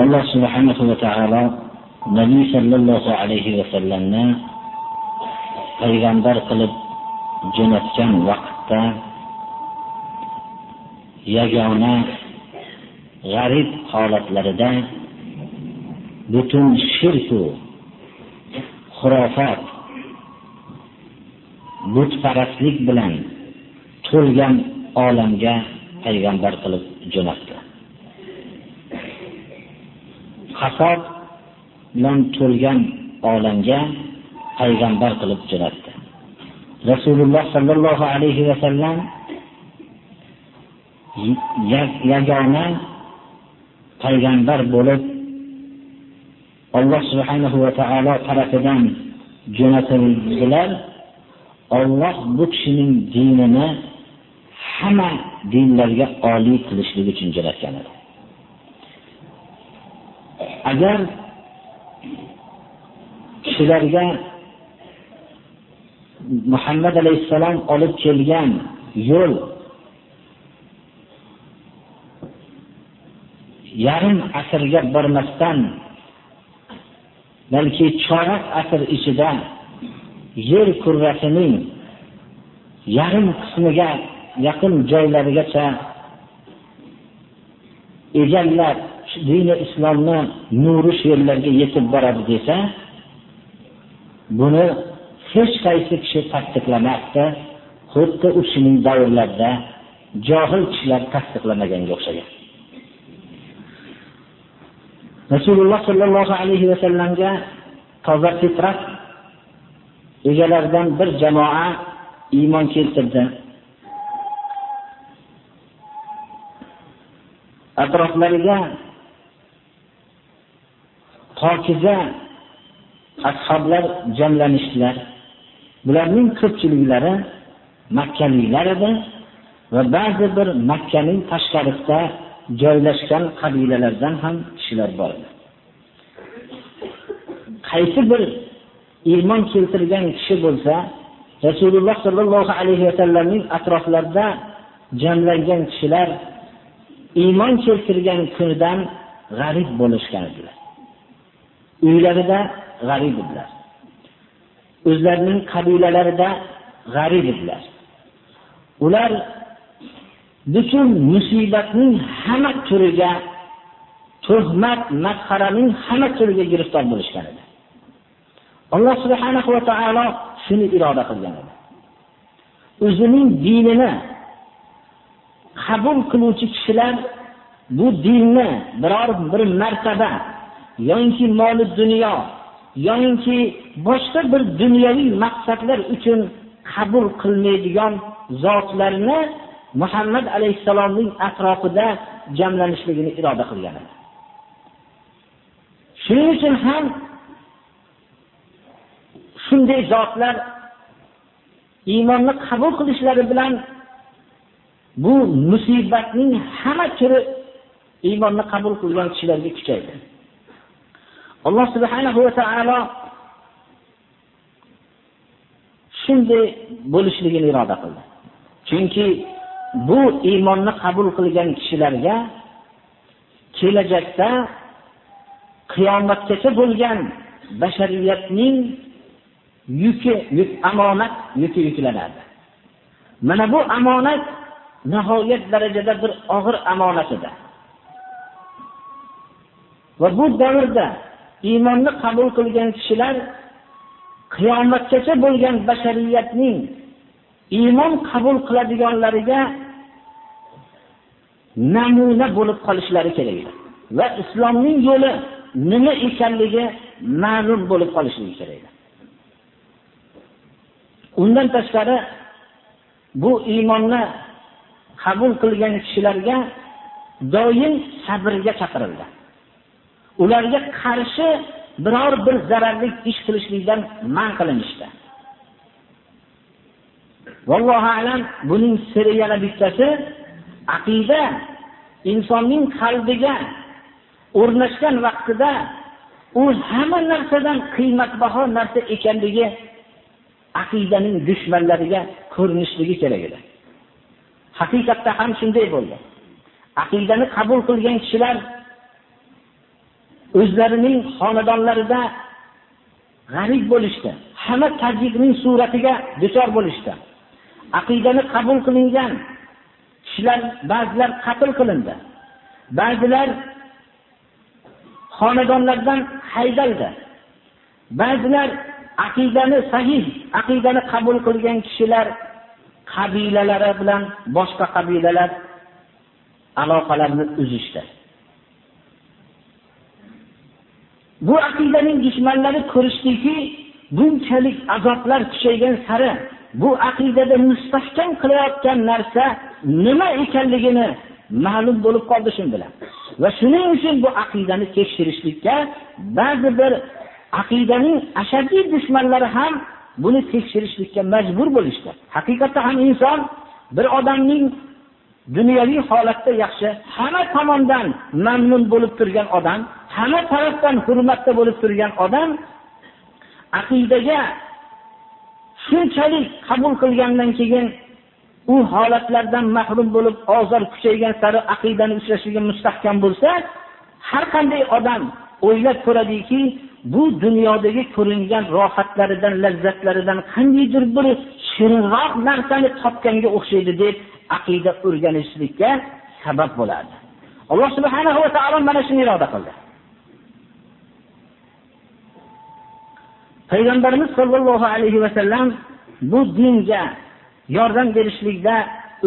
Alloh subhanahu va taolo nabiy sollallohu alayhi vasallamni payg'ambar qilib jo'natgan vaqtda yagona g'arib holatlarida butun shirku xurofot butparastlik bilan to'lgan olamga payg'ambar qilib jo'natdi. Hasad bilan to'lgan olamga payg'ambar qilib jo'natdi. Rasululloh sallallohu alayhi vasallam yagona payg'ambar bo'lib alloh subhanahu va taolo tarafidan jo'natildilar. Alloh bu kishining dinini hamma dinlarga oliy qilishlik uchun jo'natgan edi. Agar kishilarga muhammad alayhisalom olib kelgan yo'l yarim asrga bormasdan balki chorak asr ichida yer kurrasining yarim qismiga yaqin joylarigacha egallab dini islomni nuri shu yerlarga yetib boradi desa buni hech qaysi kishi tasdiqlamasdi. Xuddi u kishining davrlarida johil kishilar tasdiqlamaganga o'xshagan. Rasululloh sollallohu alayhi vasallamga toza fitrat egalaridan bir jamoa iymon keltirdi. Atroflariga pokiza ashablar jamlanishdilar bularning ko'pchiliklari makkaliklar edi va ba'zi bir makkaning tashqarisida joylashgan qabilalardan ham kishilar bor edi. Qaysi bir iymon keltirgan kishi bo'lsa rasululloh sollallohu alayhi vasallamning atroflarida jamlangan kishilar iymon keltirgan kunidan g'arib bo'lishgan edilar. Uylarida g'arib edilar o'zlarining qabilalarida g'arib edilar ular butun musibatning hamma turiga tuhmat masxaraning hamma turiga giriftor bo'lishgan edi. Alloh subhanahu va taolo shuni iroda qilgan edi. O'zining dinini qabul qiluvchi kishilar bu dinni biror bir martaba yoinki moli dunyo yoinki boshqa bir dunyoviy maqsadlar uchun qabul qilmaydigan zotlarni muhammad alayhisalomning atrofida jamlanishligini iroda qilgan edi. Shuning uchun ham shunday zotlar iymonni qabul qilishlari bilan bu musibatning hamma turi iymonni qabul qilgan kishilarga kuchaydi. Alloh subhanahu va taolo shunday bo'lishligini iroda qildi. Chunki bu iymonni qabul qilgan kishilarga kelajakda qiyomatgacha bo'lgan bashariyatning yuki yuk amonat yuki yuklanadi. Mana bu amonat nihoyat darajada bir og'ir amonat edi. Va bu davrda iymonni qabul qilgan kishilar qiyomatgacha bo'lgan bashariyatning iymon qabul qiladiganlariga namuna bo'lib qolishlari kerak va islomning yo'li nima ekanligi ma'lum bo'lib qolishligi kerak undan tashqari bu iymonni qabul qilgan kishilarga doim sabrga chaqirildi. Ularga qarshi biror bir zararli ish qilishlikdan man qilinishdi. Vallohu alam buning siri yana bittasi aqida insonning qalbiga o'rnashgan vaqtida u hamma narsadan qiymatbaho narsa ekanligi aqidaning dushmanlariga ko'rinishligi kerak edi. Haqiqatda ham shunday bo'ldi. Aqidani qabul qilgan kishilar o'zlarining xonadonlarida g'arib bo'lishdi. Hamma tajikning suratiga duchor bo'lishdi. Aqidani qabul qilingan kishilar ba'zilar qatl qilindi. Ba'zilar xonadonlardan haydaldi. Ba'zilar aqidani sahih, aqidani qabul qilgan kishilar qabilalari bilan boshqa qabilalar aloqalarini uzishdi. Bu aqidaning dushmanlari ko'rishdiki, bunchalik azoblar kuchaygan sari bu aqidada mustahkam qilayotgan narsa nima ekanligini ma'lum bo'lib qoldi shun bilan. Va shuning uchun bu aqidani tekshirishlikka ba'zi bir aqidaning ashaddiy dushmanlari ham buni tekshirishlikka majbur bo'lishdi. Haqiqatda ham inson bir odamning dunyoviy holatda yaxshi, hamma tomondan mamnun bo'lib turgan odam, hamma tarafdan hurmatda bo'lib turgan odam aqidaga shunchalik qabul qilgandan keyin u holatlardan mahrum bo'lib ozor kuchaygan sari aqidani ushlashiga mustahkam bo'lsa, har qanday odam o'ylab ko'radiki, bu dunyodagi ko'ringan rohatlaridan, lazzatlaridan qandaydir bir shirinroq narsani topganga o'xshaydi deb aqida o'rganishlikka sabab bo'ladi. Alloh subhanahu va taolo mana shuni iroda qildi. Payg'ambarimiz sollallohu alayhi va sallam bu dinga yordam berishlikda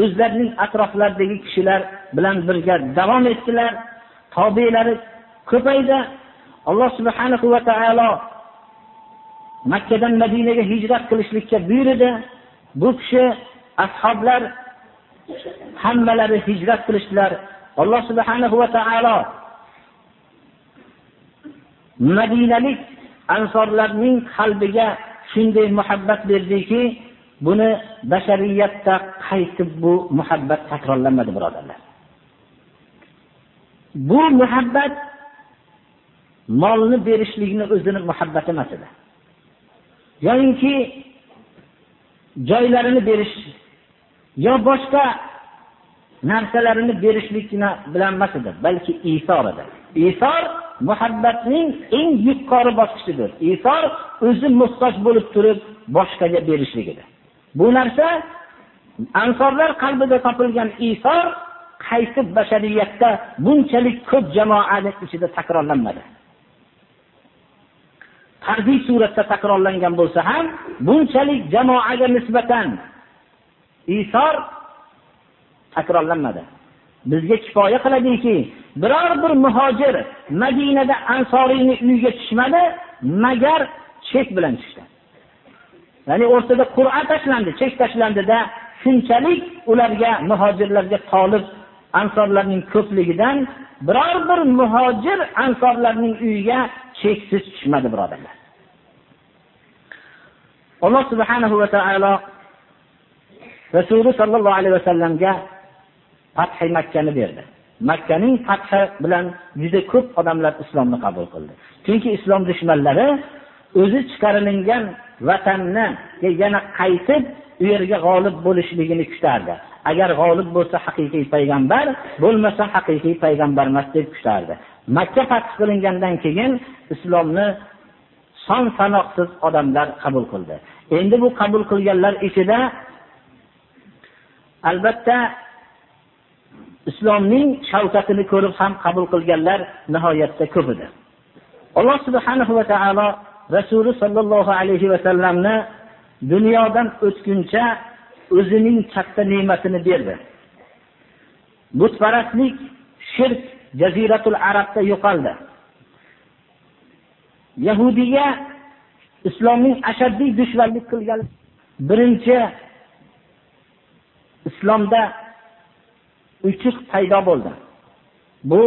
o'zlarining atroflaridagi kishilar bilan birga davom etdilar. Tobiylari ko'paydi. Alloh subhanahu va taolo Makkadan Madinaga hijrat qilishlikka buyurdi. Bu kishi ashoblar hammalari hijrat qilishdilar. Alloh subhanahu va taolo Madinalik ansorlarning qalbiga shunday muhabbat berdiki, buni bashariyatda qaytib bu muhabbat takrorlanmadi birodarlar. Bu muhabbat molni berishlikni o'zini muhabbati emas edi. Joylarini berish yo boshqa narsalarini berishlik bilan emas edi, balki isor edi. Isor muhabbatning eng yuqori bosqichidir. Isor o'zi muhtoj bo'lib turib boshqaga berishligidir. Bu narsa ansorlar qalbida topilgan isor qaysi bashariyatda bunchalik ko'p jamoani ichida takrorlanmadi. Fardiy suratda takrorlangan bo'lsa ham, bunchalik jamoaga nisbatan isor takrorlanmadi. Bizga kifoya qiladiki, biror bir muhojir Madinada ansoriyning uyiga tushmadi, magar chek bilan tushdi. Ya'ni o'rtada qur'a tashlandi, chek tashlandida shunchalik ularga muhojirlarga qolib ansorlarning ko'pligidan biror bir muhojir ansorlarning uyiga cheksiz tushmadi birodarlar. Alloh subhanahu va taolo Rasuli sallallohu alayhi vasallamga Fathi Makkani berdi. Makkaning fathi bilan juda ko'p odamlar islomni qabul qildi. Chunki islom dushmanlari o'zi chiqarilingan vatanni yana qaytib u yerga g'olib bo'lishligini kutardi. Agar g'olib bo'lsa haqiqiy payg'ambar, bo'lmasa haqiqiy payg'ambar emas deb kutardi. Makka fath qilingandan keyin islomni son sanoqsiz odamlar qabul qildi. Endi bu qabul qilganlar ichida albatta islomning shavkatini ko'rib ham qabul qilganlar nihoyatda ko'p edi. Alloh subhanahu va taolo Rasuli sollallohu alayhi va sallamni dunyodan o'tguncha o'zining katta ne'matini berdi. Butparastlik, shirk jaziratul arabda yo'qoldi. Yahudiga islomning ashaddiy dushmanlik qilgan birinchi islomda uchuq paydo bo'ldi. Bu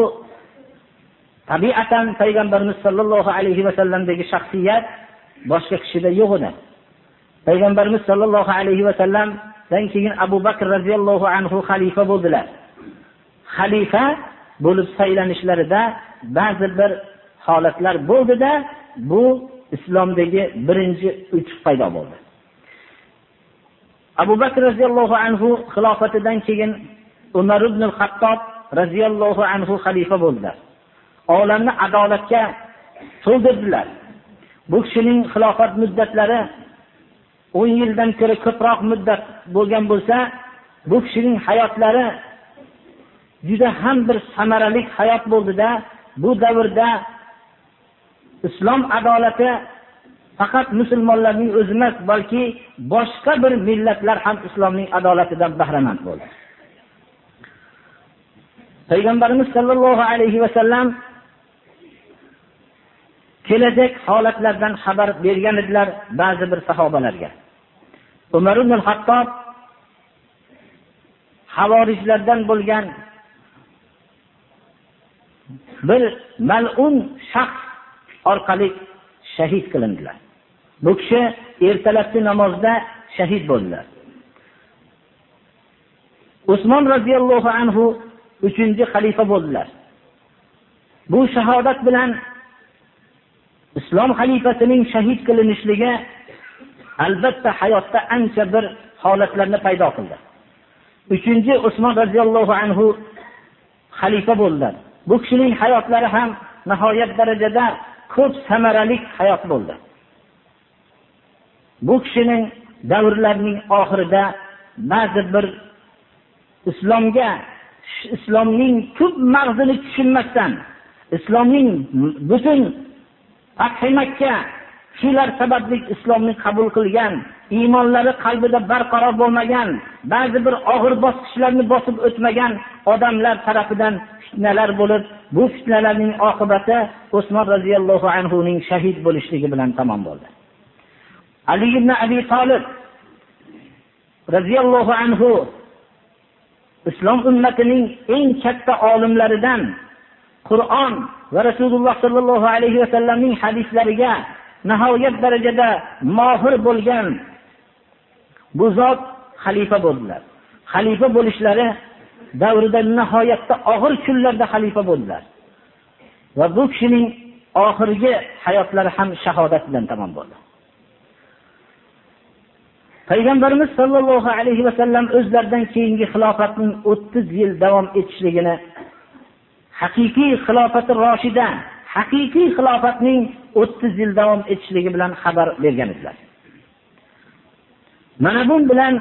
tabiatan payg'ambarimiz sollallohu alayhi vasallamdagi shaxsiyat boshqa kishida yo'q edi. Payg'ambarimiz sollallohu alayhi vasallamdan keyin abu bakr roziyallohu anhu xalifa bo'ldilar. Xalifa bo'lib saylanishlarida ba'zi bir holatlar bo'ldida bu islomdagi birinchi uchuq paydo bo'ldi. Abu bakr roziyallohu anhu xilofatidan keyin umar ibn hattob roziyallohu anhu xalifa bo'ldilar. Olamni adolatga to'ldirdilar. Bu kishining xilofat muddatlari o'n yildan ko'ra ko'proq muddat bo'lgan bo'lsa bu kishining hayotlari juda ham bir samarali hayot bo'ldida bu davrda islom adolati faqat musulmonlarning o'zi emas balki boshqa bir millatlar ham islomning adolatidan bahramand bo'ldi. Payg'ambarimiz sollallohu alayhi vasallam kelajak holatlardan xabar bergan edilar ba'zi bir sahobalarga. Umar ibn hattob havorijlardan bo'lgan bir mal'un shaxs orqali shahid qilindilar. Bu kishi ertalabki namozda shahid bo'ldilar usmon roziyallohu anhu uchinchi xalifa bo'ldilar. Bu shahodat bilan islom xalifasining shahid qilinishligi albatta hayotda ancha bir holatlarni paydo qildi. Uchinchi usmon roziyallohu anhu xalifa bo'ldilar bu kishining hayotlari ham nihoyat darajada ko'p samarali hayot bo'ldi. Bu kishining davrlarining oxirida ba'zi bir islomga islomning ko'p mag'zini tushunmasdan islomning butun fathi makka shular sababli islomni qabul qilgan iymonlari qalbida barqaror bo'lmagan ba'zi bir og'ir bosqichlarni bosib o'tmagan odamlar tarafidan fitnalar bo'lib bu fitnalarning oqibati usmon roziyallohu anhuning shahid bo'lishligi bilan tamom bo'ldi. Ali ibn abi tolib roziyallohu anhu islom ummatining eng katta olimlaridan qur'on va rasululloh sollallohu alayhi vasallamning hadislariga nihoyat darajada mohir bo'lgan bu zot xalifa bo'ldilar. Xalifa bo'lishlari davrida nihoyatda og'ir kunlarda xalifa bo'ldilar. Va bu kishining oxirgi hayotlari ham shahodat bilan tamom bo'ldi. Payg'ambarimiz sollallohu alayhi vasallam o'zlaridan keyingi xilofatning o'ttiz yil davom etishligini haqiqiy xilofati roshida haqiqiy xilofatning o'ttiz yil davom etishligi bilan xabar bergan edilar. Mana bu bilan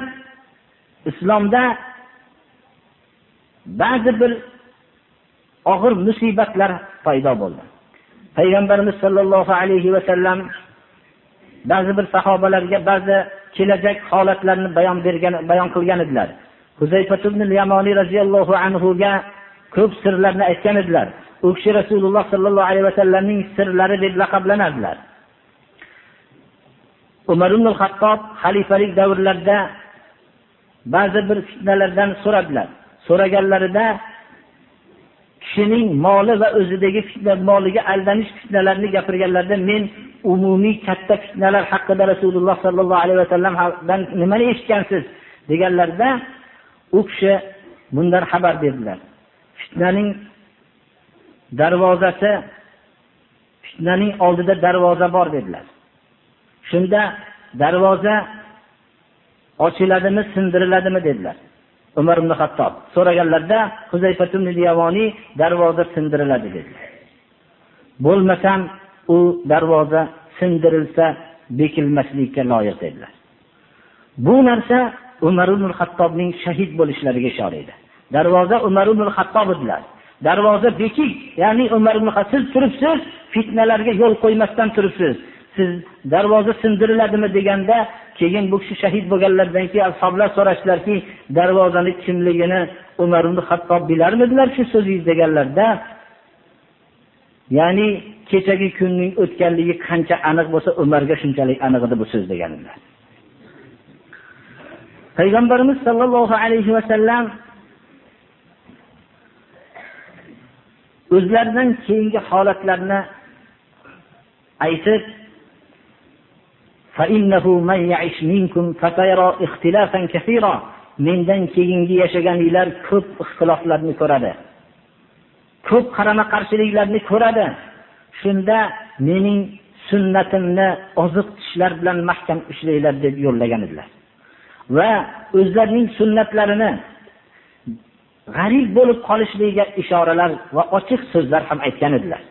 islomda ba'zi bir og'ir musibatlar paydo bo'ldi. Payg'ambarimiz sollallohu alayhi vasallam ba'zi bir sahobalarga ba'zi kelajak holatlarni bayon bergan bayon qilgan edilar. Yamoniy roziyallohu anhuga ko'p sirlarni aytgan edilar. U kishi rasululloh sollallohu alayhi vasallamning sirlari deb laqablanardilar umar ibn hattob xalifalik davrlarida ba'zi bir fitnalardan so'radilar. So'raganlarida kishining moli va o'zidagi fitna moliga aldanish fitnalarini gapirganlarda men umumiy katta fitnalar haqida rasululloh sollallohu alayhi vasallamdan nimani eshitgansiz? deganlarida u kishi bundan xabar berdilar. Fitnaning darvozasi fitnaning oldida darvoza bor dedilar. Shunda darvoza ochiladimi sindiriladimi dedilar. Umar ibn hattob so'raganlarida darvoza sindiriladi dedilar bo'lmasam u darvoza sindirilsa bekilmaslikka loyiq dedilar. Bu narsa umar ibn hattobning shahid bo'lishlariga ishora edi. Darvoza umar ibn hattob edilar. Darvoza bekik ya'ni umar ibn siz turibsiz fitnalarga yo'l qo'ymasdan turibsiz. Siz darvoza sindiriladimi deganda keyin bu kishi shahid bo'lganlaridan keyin ashoblar so'rashdilarki darvozani kimligini umar ibn hattob bilarmidilar shu so'zingiz deganlarda ya'ni kechagi kunning o'tganligi qancha aniq bo'lsa umarga shunchalik aniq edi bu so'z deganlar. Payg'ambarimiz sollallohu alayhi vasallam o'zlaridan keyingi holatlarni aytib mendan keyingi yashaganinglar ko'p ixtiloflarni ko'radi. Ko'p qarama qarshiliklarni ko'radi. Shunda mening sunnatimni oziq tishlar bilan mahkam ushlanglar deb yo'llagan edilar. Va o'zlarining sunnatlarini g'arib bo'lib qolishligiga ishoralar va ochiq so'zlar ham aytgan edilar.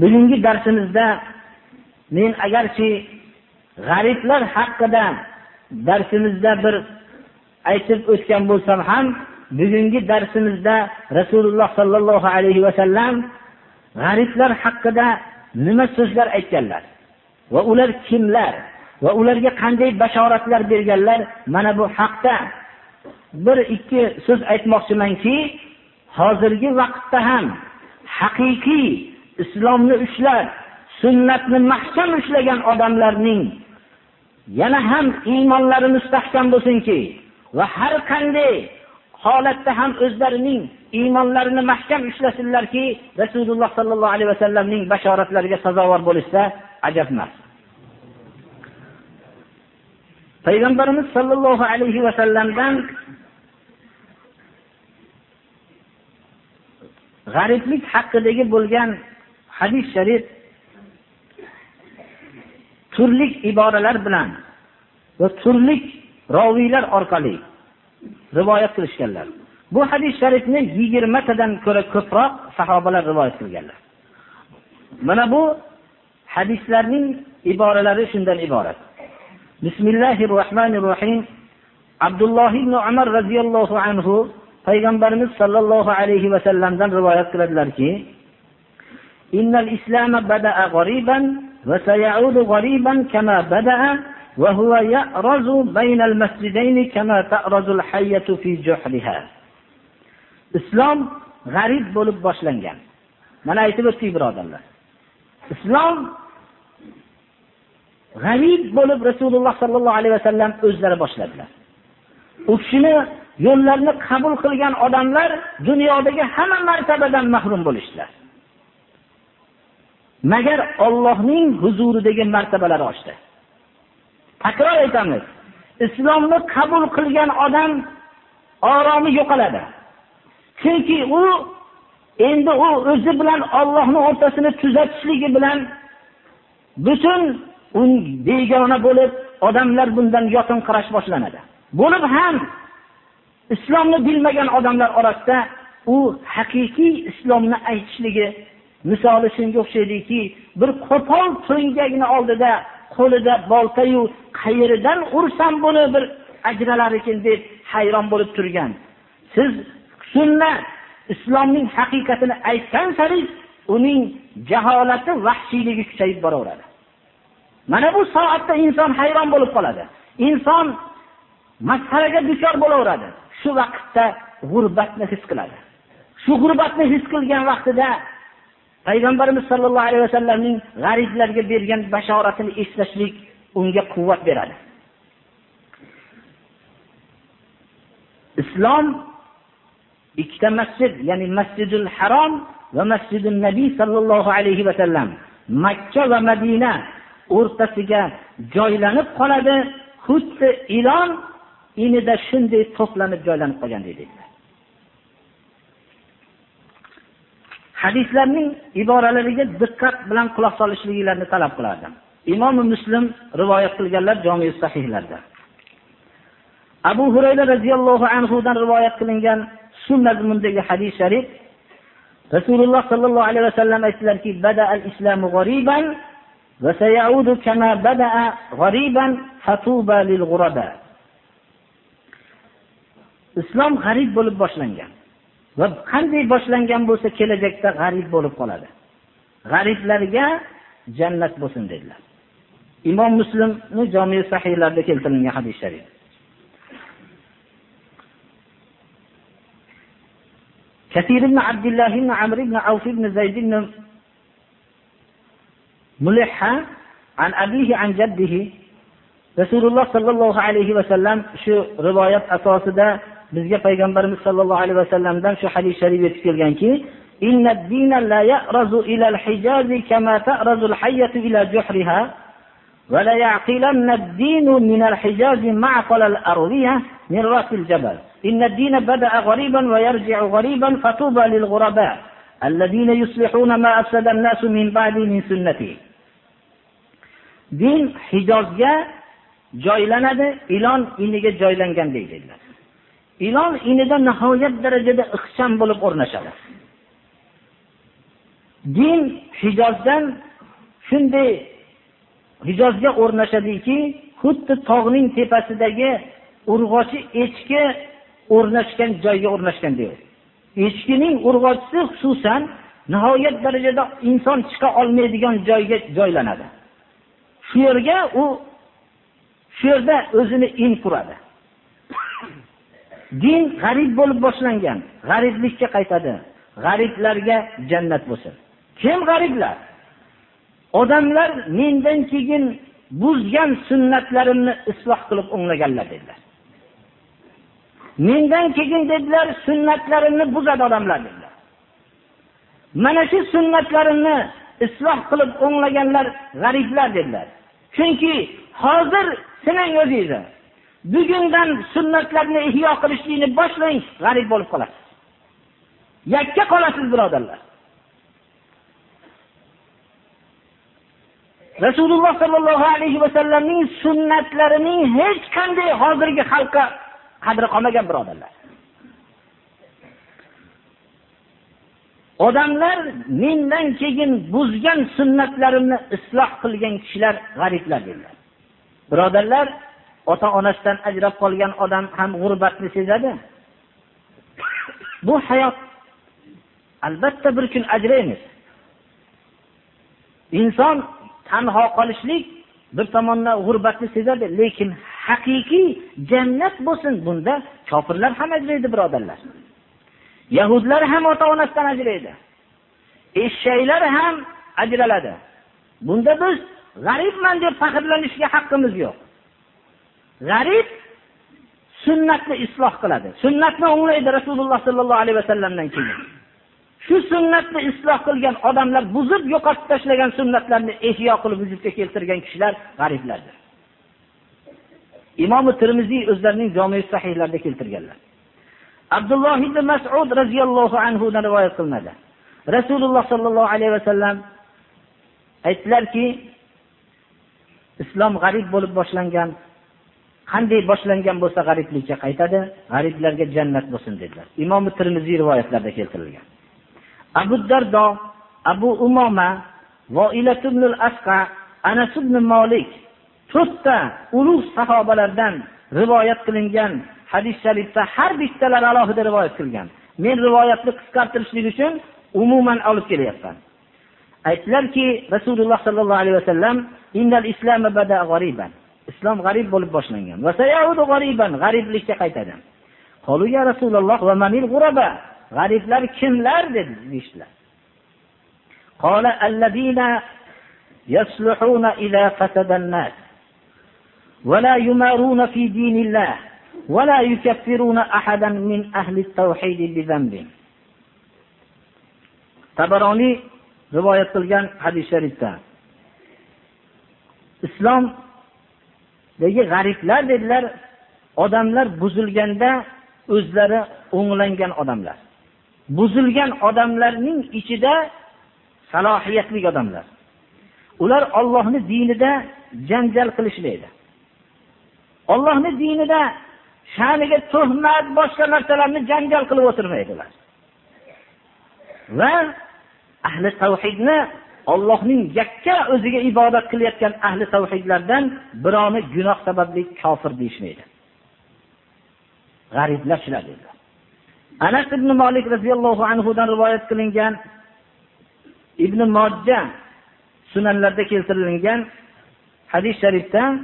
Bugungi darsimizda men agarchi g'ariblar haqida darsimizda bir aytib o'tgan bo'lsam ham bugungi darsimizda rasululloh sollallohu alayhi vasallam g'ariblar haqida nima so'zlar aytganlar? Va ular kimlar? Va ularga qanday bashoratlar berganlar? Mana bu haqda bir ikki so'z aytmoqchimanki hozirgi vaqtda ham haqiqiy islomni ushlab sunnatni mahkam ushlagan odamlarning yana ham iymonlari mustahkam bo'lsinki va har qanday holatda ham o'zlarining iymonlarini mahkam ushlasinlarki rasululloh sollallohu alayhi vasallamning bashoratlariga sazovor bo'lishsa ajab emas. Payg'ambarimiz sollallohu alayhi vasallamdan g'ariblik haqidagi bo'lgan hadis sharif turli iboralar bilan va turli roviylar orqali rivoyat qilishganlar. Bu hadis sharifni yigirmatadan ko'ra ko'proq sahobalar rivoyat qilganlar. Mana bu hadislarning iboralari shundan iborat. Bismillahi rohmanir rohim abdulloh ibn umar roziyallohu anhu payg'ambarimiz sollallohu alayhi vasallamdan rivoyat qiladilarki إن الإسلام بدأ غريبا وسيعود غريبا كما بدأ وهو يأرز بين المسجدين كما تأرز الحية في جحرها islom g'arib bo'lib boshlangan mana aytib o'tdik birodarlar islom g'arib bo'lib rasululloh sollallohu alayhi vasallam o'zlari boshladilar u kishini yo'llarini qabul qilgan odamlar dunyodagi hamma martabadan mahrum bo'lishdilar magar Allohning huzuridagi martabalari oshdi. Takror aytamiz islomni qabul qilgan odam oromi yo'qoladi. Chunki u endi u o'zi bilan Allohning o'rtasini tuzatishligi bilan butun begona bo'lib odamlar bundan yoqinqirash boshlanadi. Bo'lib ham islomni bilmagan odamlar orasida u haqiqiy islomni aytishligi misoli shunga o'xshaydiki bir qo'pol to'ngagini oldida qo'lida boltayu qayeridan ursam buni bir ajralar ekan deb hayron bo'lib turgan. Siz sunnat islomning haqiqatini aytgan sari uning jaholati vahshiyligi kuchayib boraveradi. Mana bu soatda inson hayron bo'lib qoladi. Inson masxaraga duchor bo'laveradi. Shu vaqtda g'urbatni his qiladi. Shu g'urbatni his qilgan vaqtida payg'ambarimiz sollallohu alayhi vasallamning g'ariblarga bergan bashoratini eslashlik unga quvvat beradi. Islom ikkita masjid ya'ni masjidul harom va masjidul nabiy sollallohu alayhi vasallam makka va madina o'rtasiga joylanib qoladi. Xuddi ilon inida shunday to'planib joylanib qolgandek dedilar hadislarning iboralariga diqqat bilan quloq solishliklarini talab qilardim. Imom muslim rivoyat qilganlar jomi sahihlarda. Abu hurayra roziyallohu anhudan rivoyat qilingan shu mazmundagi hadis sharif rasululloh sollallohu alayhi vasallam aytdilarki bada al islamu g'ariban va sayaudu kama bada'a g'ariban fatuba lil ghuraba. Islom g'arib bo'lib boshlangan. va qanday boshlangan bo'lsa kelajakda g'arib bo'lib qoladi g'ariblarga jannat bo'lsin dedilar imom muslimni jomi sahiylarida keltirilgan hadis sharif كثير بن عبد الله بن عمرو بن عوف بن زيد بن ملحة عن أبيه عن جده رسول الله صلى الله عليه وسلم شو رواية أساسه bizga payg'ambarimiz sollallohu alayhi vasallamdan shu hadis sharif yetib kelganki إن الدين لا يأرز إلى الحجاز كما تأرز الحية إلى جحرها ولا يعقلن الدين من الحجاز معقل الأروية من رأس الجبل إن الدين بدأ غريبا ويرجع غريبا فطوبى للغرباء الذين يصلحون ما أفسد الناس من بعد من سنته din hijozga joylanadi ilon iniga joylangan deydilar ilon inida nihoyat darajada ixcham bo'lib o'rnashadi. Din hijozdan shunday hijozga o'rnashadiki xuddi tog'ning tepasidagi urg'ochi echki o'rnashgan joyga o'rnashgandek echkining urg'ochisi xususan nihoyat darajada inson chiqa olmaydigan joyga joylanadi. Shu yerga u shu yerda o'zini in quradi. Din g'arib bo'lib boshlangan. G'ariblikka qaytadi. G'ariblarga jannat bo'lsin. Kim g'ariblar odamlar mendan keyin buzgan sunnatlarimni isloh qilib o'nglaganlar dedilar. Mendan keyin dedilar sunnatlarimni buzadi odamlar dedilar. Mana shu sunnatlarimni isloh qilib o'nglaganlar g'ariblar dedilar. Chunki hozir sinang o'zingizni bugundan sunnatlarni ihyo qilishlikni boshlang g'arib bo'lib qolasiz. Yakka qolasiz birodarlar. Rasululloh sollallohu alayhi vasallamning sunnatlarining hech qanday hozirgi xalqqa qadri qolmagan birodarlar. Odamlar mendan keyin buzgan sunnatlarimni isloh qilgan kishilar g'ariblar dedilar. Birodarlar ota onasidan ajrab qolgan odam ham g'urbatni sezadi. Bu hayot albatta bir kun ajraymiz inson tanho qolishlik bir tomondan g'urbatni sezadi lekin haqiqiy jannat bo'lsin bunda kofirlar ham ajraydi birodarlar. Yahudlar ham ota onasidan ajraydi eshaklar ham ajraladi. Bunda biz g'aribman deb faxrlanishga haqqimiz yo'q. G'arib sunnatni isloh qiladi. Sunnatni o'nglaydi rasululloh sollallohu alayhi vasallamdan keyin. Shu sunnatni isloh qilgan odamlar buzib yo'qotib tashlagan sunnatlarni ehyo qilib vujudga keltirgan kishilar g'ariblardir. Imomi termiziy o'zlarining jomi sahiylarida keltirganlar. Abdulloh ibn masud roziyallohu anhudan rivoyat qilinadi. Rasululloh sollallohu alayhi vasallam aytdilarki islom g'arib bo'lib boshlangan qanday boshlangan bo'lsa g'ariblikka qaytadi g'ariblarga jannat bo'lsin dedilar. Imom termiziy rivoyatlarida keltirilgan. Abu dardo abu umoma asqa anas ibn molik to'rtta ulug' sahobalardan rivoyat qilingan hadis sharifda har bittalari alohida rivoyat qilgan. Men rivoyatni qisqartirishlik uchun umuman olib kelyapman. Aytdilarki rasululloh sollallohu alayhi vasallam islom g'arib bo'lib boshlangan g'ariblikka qaytadi ya rasululloh g'ariblar kimlar dedi deyishdilar قال الذين يصلحون إذا فسد الناس ولا يمارون في دين الله ولا يكفرون أحدا من أهل التوحيد بذنب tabaroniy rivoyat qilgan hadis sharifda Degi g'ariblar dedilar? Odamlar buzilganda o'zlari o'nglangan odamlar. Buzilgan odamlarning ichida salohiyatli odamlar. Ular ollohni dinida janjal qilishmaydi. Ollohni dinida sha'niga tuhmat boshqa narsalarni janjal qilib o'tirmaydilar. Va ahli tavhidni Allohning yakka o'ziga ibodat qilayotgan ahli tavhidlardan birovni gunoh sababli kofir deyishmaydi. G'ariblar shular dedilar anas ibn Malik radhiyallohu anhu dan rivoyat qilingan ibn Majja sunanlarda keltirilgan hadis sharifda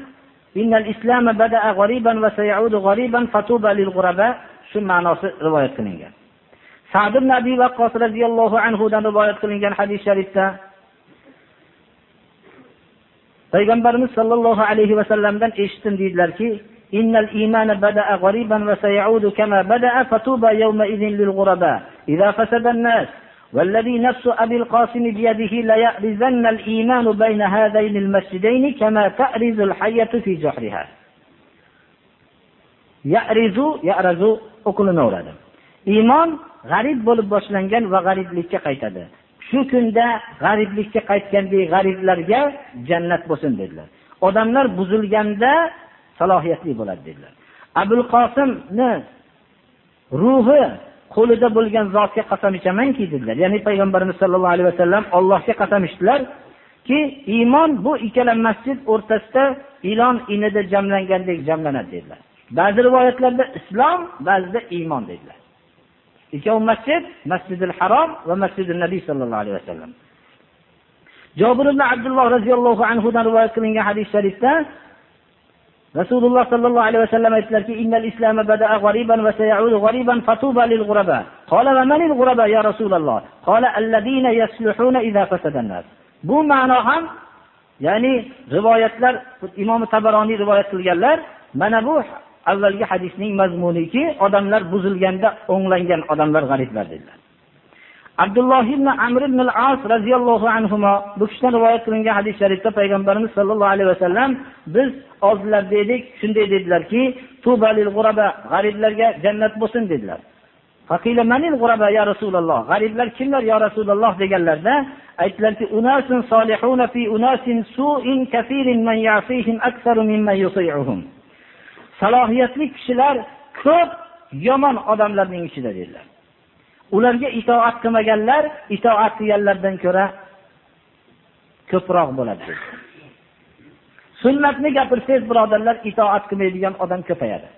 innal islama bada'a g'ariban va sayaudu g'ariban fatuba lil ghuraba shu ma'nosi rivoyat qilingan. Sad ibn abi Waqqas radhiyallohu anhu dan rivoyat qilingan hadis sharifda payg'ambarimiz sollallohu alayhi vasallamdan eshitdim deydilarki إن الإيمان بدأ غريبا وسيعود كما بدأ فطوبى يومئذ للغرباء إذا فسد الناس والذي نفس أبي القاسم بيده ليأرزن الإيمان بين هذين المسجدين كما تأرز الحية في جحرها yarizu yarazu o'qilinaveradi iymon g'arib bo'lib boshlangan va g'ariblikka qaytadi Shu kunda g'ariblikka qaytgandek g'ariblarga jannat bo'lsin dedilar. Odamlar buzilganda salohiyatli bo'ladi dedilar. Abul qosimni ruhi qo'lida bo'lgan zotga qasam ichamanki dedilar. Ya'ni payg'ambarimiz sollallohu alayhi vasallam allohga qasam ichdilarki iymon bu ikkala masjid o'rtasida ilon inida jamlangandek jamlanadi dedilar. Ba'zi rivoyatlarda islom ba'zida iymon dedilar. Ikkov masjid masjidil harom va masjidil nabiy sollallohu alayhi vasallam. Jobir ibn abdulloh roziyallohu anhudan rivoyat qilingan hadis sharifda rasululloh sollallohu alayhi vasallam aytdilarki innal islama bada'a g'ariban va sayaudu g'ariban fatuba lil g'uraba qala va manil g'uraba ya rasululloh? Qala alladina yasluhuna idza fasada nas bu ma'no ham ya'ni rivoyatlar imom tabaroniy rivoyat qilganlar mana bu avvalgi hadisning mazmuniki odamlar buzilganda o'nglangan odamlar g'ariblar dedilar. Abdulloh ibn amr ibn al as roziyallohu anhu bu kishidan rivoyat qilingan hadis sharifda payg'ambarimiz sollallohu alayhi vasallam biz ozlar edik shunday dedilarki g'ariblarga jannat bo'lsin dedilar. Ya rasululloh g'ariblar kimlar yo rasululloh deganlarda aytdilarki unasun solihuna fi unasin su'in kafirin man ya'sihim aktsaru mimman yuti'uhum. Salohiyatli kishilar ko'p yomon odamlarning ichida dedilar. Ularga itoat qilmaganlar itoat qilganlardan ko'ra ko'proq bo'ladi sunnatni gapirsangiz birodarlar itoat qilmaydigan odam ko'payadi.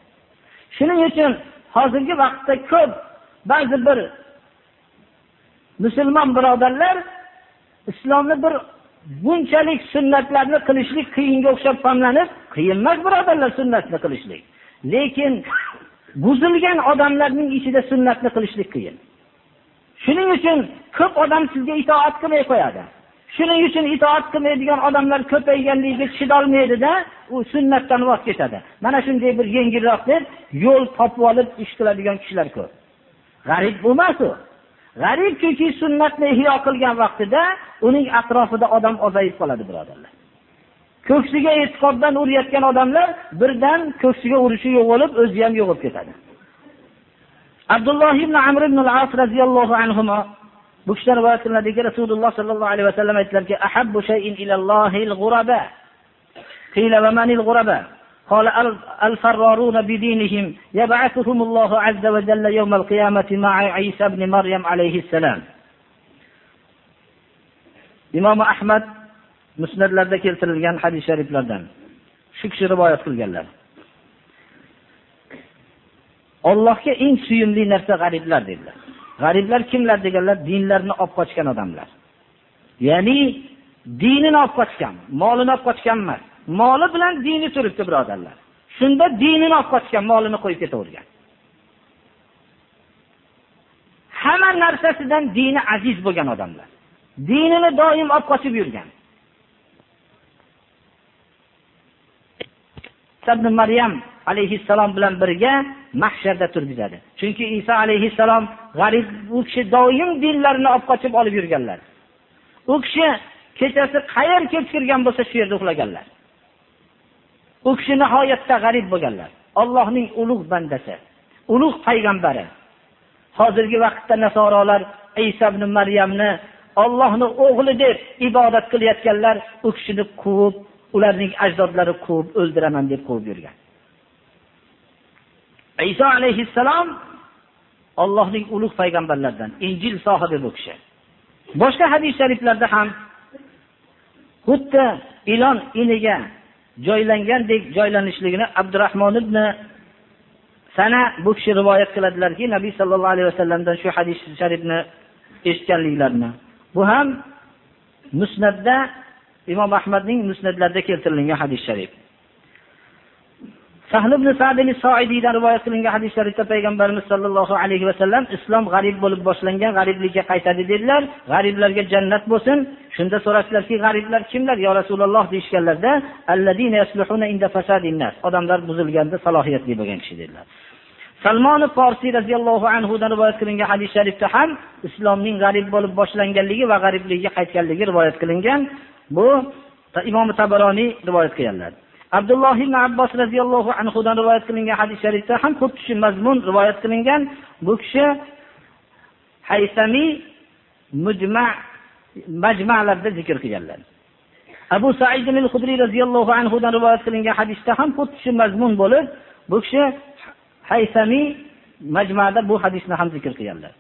Shuning uchun hozirgi vaqtda ko'p ba'zi bir musulmon birodarlar islomni bir bunchalik sunnatlarni qilishlik qiyinga o'xshab fanlanib qiyin emas birodarlar sunnatni qilishlik. Lekin buzilgan odamlarning ichida sunnatni qilishlik qiyin. Shuning uchun ko'p odam sizga itoat qilmay qo'yadi. Shuning uchun itoat qilmaydigan odamlar ko'payganligiga chidolmaydida u sunnatdan voz kechadi. Mana shunday bir yengilroq deb yo'l topib olib ish qiladigan kishilar ko'p. G'arib bu emas u. G'arib chunki sunnatni ihyo qilgan vaqtida uning atrofida odam ozayib qoladi birodarlar. ko'ksiga e'tiqoddan urayotgan odamlar birdan ko'ksiga urishi yo'q bo'lib o'zi ham yo'q bo'lib ketadi abdulloh ibn amr ibn al as roziyallohu anhu bu kishidan rivoyat qilinadiki rasululloh sollallohu alayhi vasallam aytdilarki ahabbu shayin ilallohil g'uraba qila va manil g'uraba قال الفرارون بدينهم يبعثهم الله عز وجل يوم القيامة مع عيسى بن مريم عليه السلام imom ahmad musnatlarda keltirilgan hadis shariflardan. Shu kishi rivoyat qilganlar. Ollohga eng suyumli narsa g'ariblar dedilar. G'ariblar kimlar deganlar dinlarini olib qochgan odamlar. Ya'ni dinini olib qochgan molini olib qochgan emas. Moli bilan dini turibdi birodarlar. Shunda dinini olib qochgan molini qo'yib ketavergan. Hamma narsasidan dini aziz bo'lgan odamlar. Dinini doim olib qochib yurgan. Ibn maryam alayhissalom bilan birga mahsharda turgizadi. Chunki iso alayhissalom g'arib u kishi doim dinlarini olib qochib olib yurganlar. U kishi kechasi qayer kelib kirgan bo'lsa shu yerda uxlaganlar. U kishi nihoyatda g'arib bo'lganlar. Ollohning ulug' bandasi ulug' payg'ambari. Hozirgi vaqtda nasorolar iso ibn maryamni ollohni o'g'li deb ibodat qilayotganlar u kishini quvib ularning ajdodlari quvib o'ldiraman deb quvib yurgan. Iso alayhissalom Allohning ulug' payg'ambarlaridan injil sohibi bu kishi. Boshqa hadis shariflarda ham xuddi ilon iniga joylangandek joylanishligini abdurahmon ibn sana bu kishi rivoyat qiladilarki nabiy sallallohu alayhi vasallamdan shu hadis sharifni eshitganliklarini. Bu ham Musnadda imom ahmadning musnatlarida keltirilgan hadis sharif. Sahl ibn sadin soidiydan rivoyat qilingan hadis sharifda payg'ambarimiz sollallohu alayhi vasallam islom g'arib bo'lib boshlangan g'ariblikka qaytadi dedilar. G'ariblarga jannat bo'lsin. Shunda so'rashdilarki g'ariblar kimlar yo rasululloh? deyishganlarda odamlar buzilganda salohiyatli bo'lgan kishi dedilar. Salmon forsiy roziyallohu anhudan rivoyat qilingan hadis sharifda ham islomning g'arib bo'lib boshlanganligi va g'aribligiga qaytganligi rivoyat qilingan. Bu imom tabaroniy rivoyat qilganlar. Abdulloh ibn abbos roziyallohu anhudan rivoyat qilingan hadis sharifda ham xuddi shu mazmun rivoyat qilingan. Bu kishi haysamiy mujma majmalarda zikr qilganlar. Abu said al hudriy roziyallohu anhudan rivoyat qilingan hadisda ham xuddi shu mazmun bo'lib bu kishi haysamiy majmada bu hadisni ham zikr qilganlar.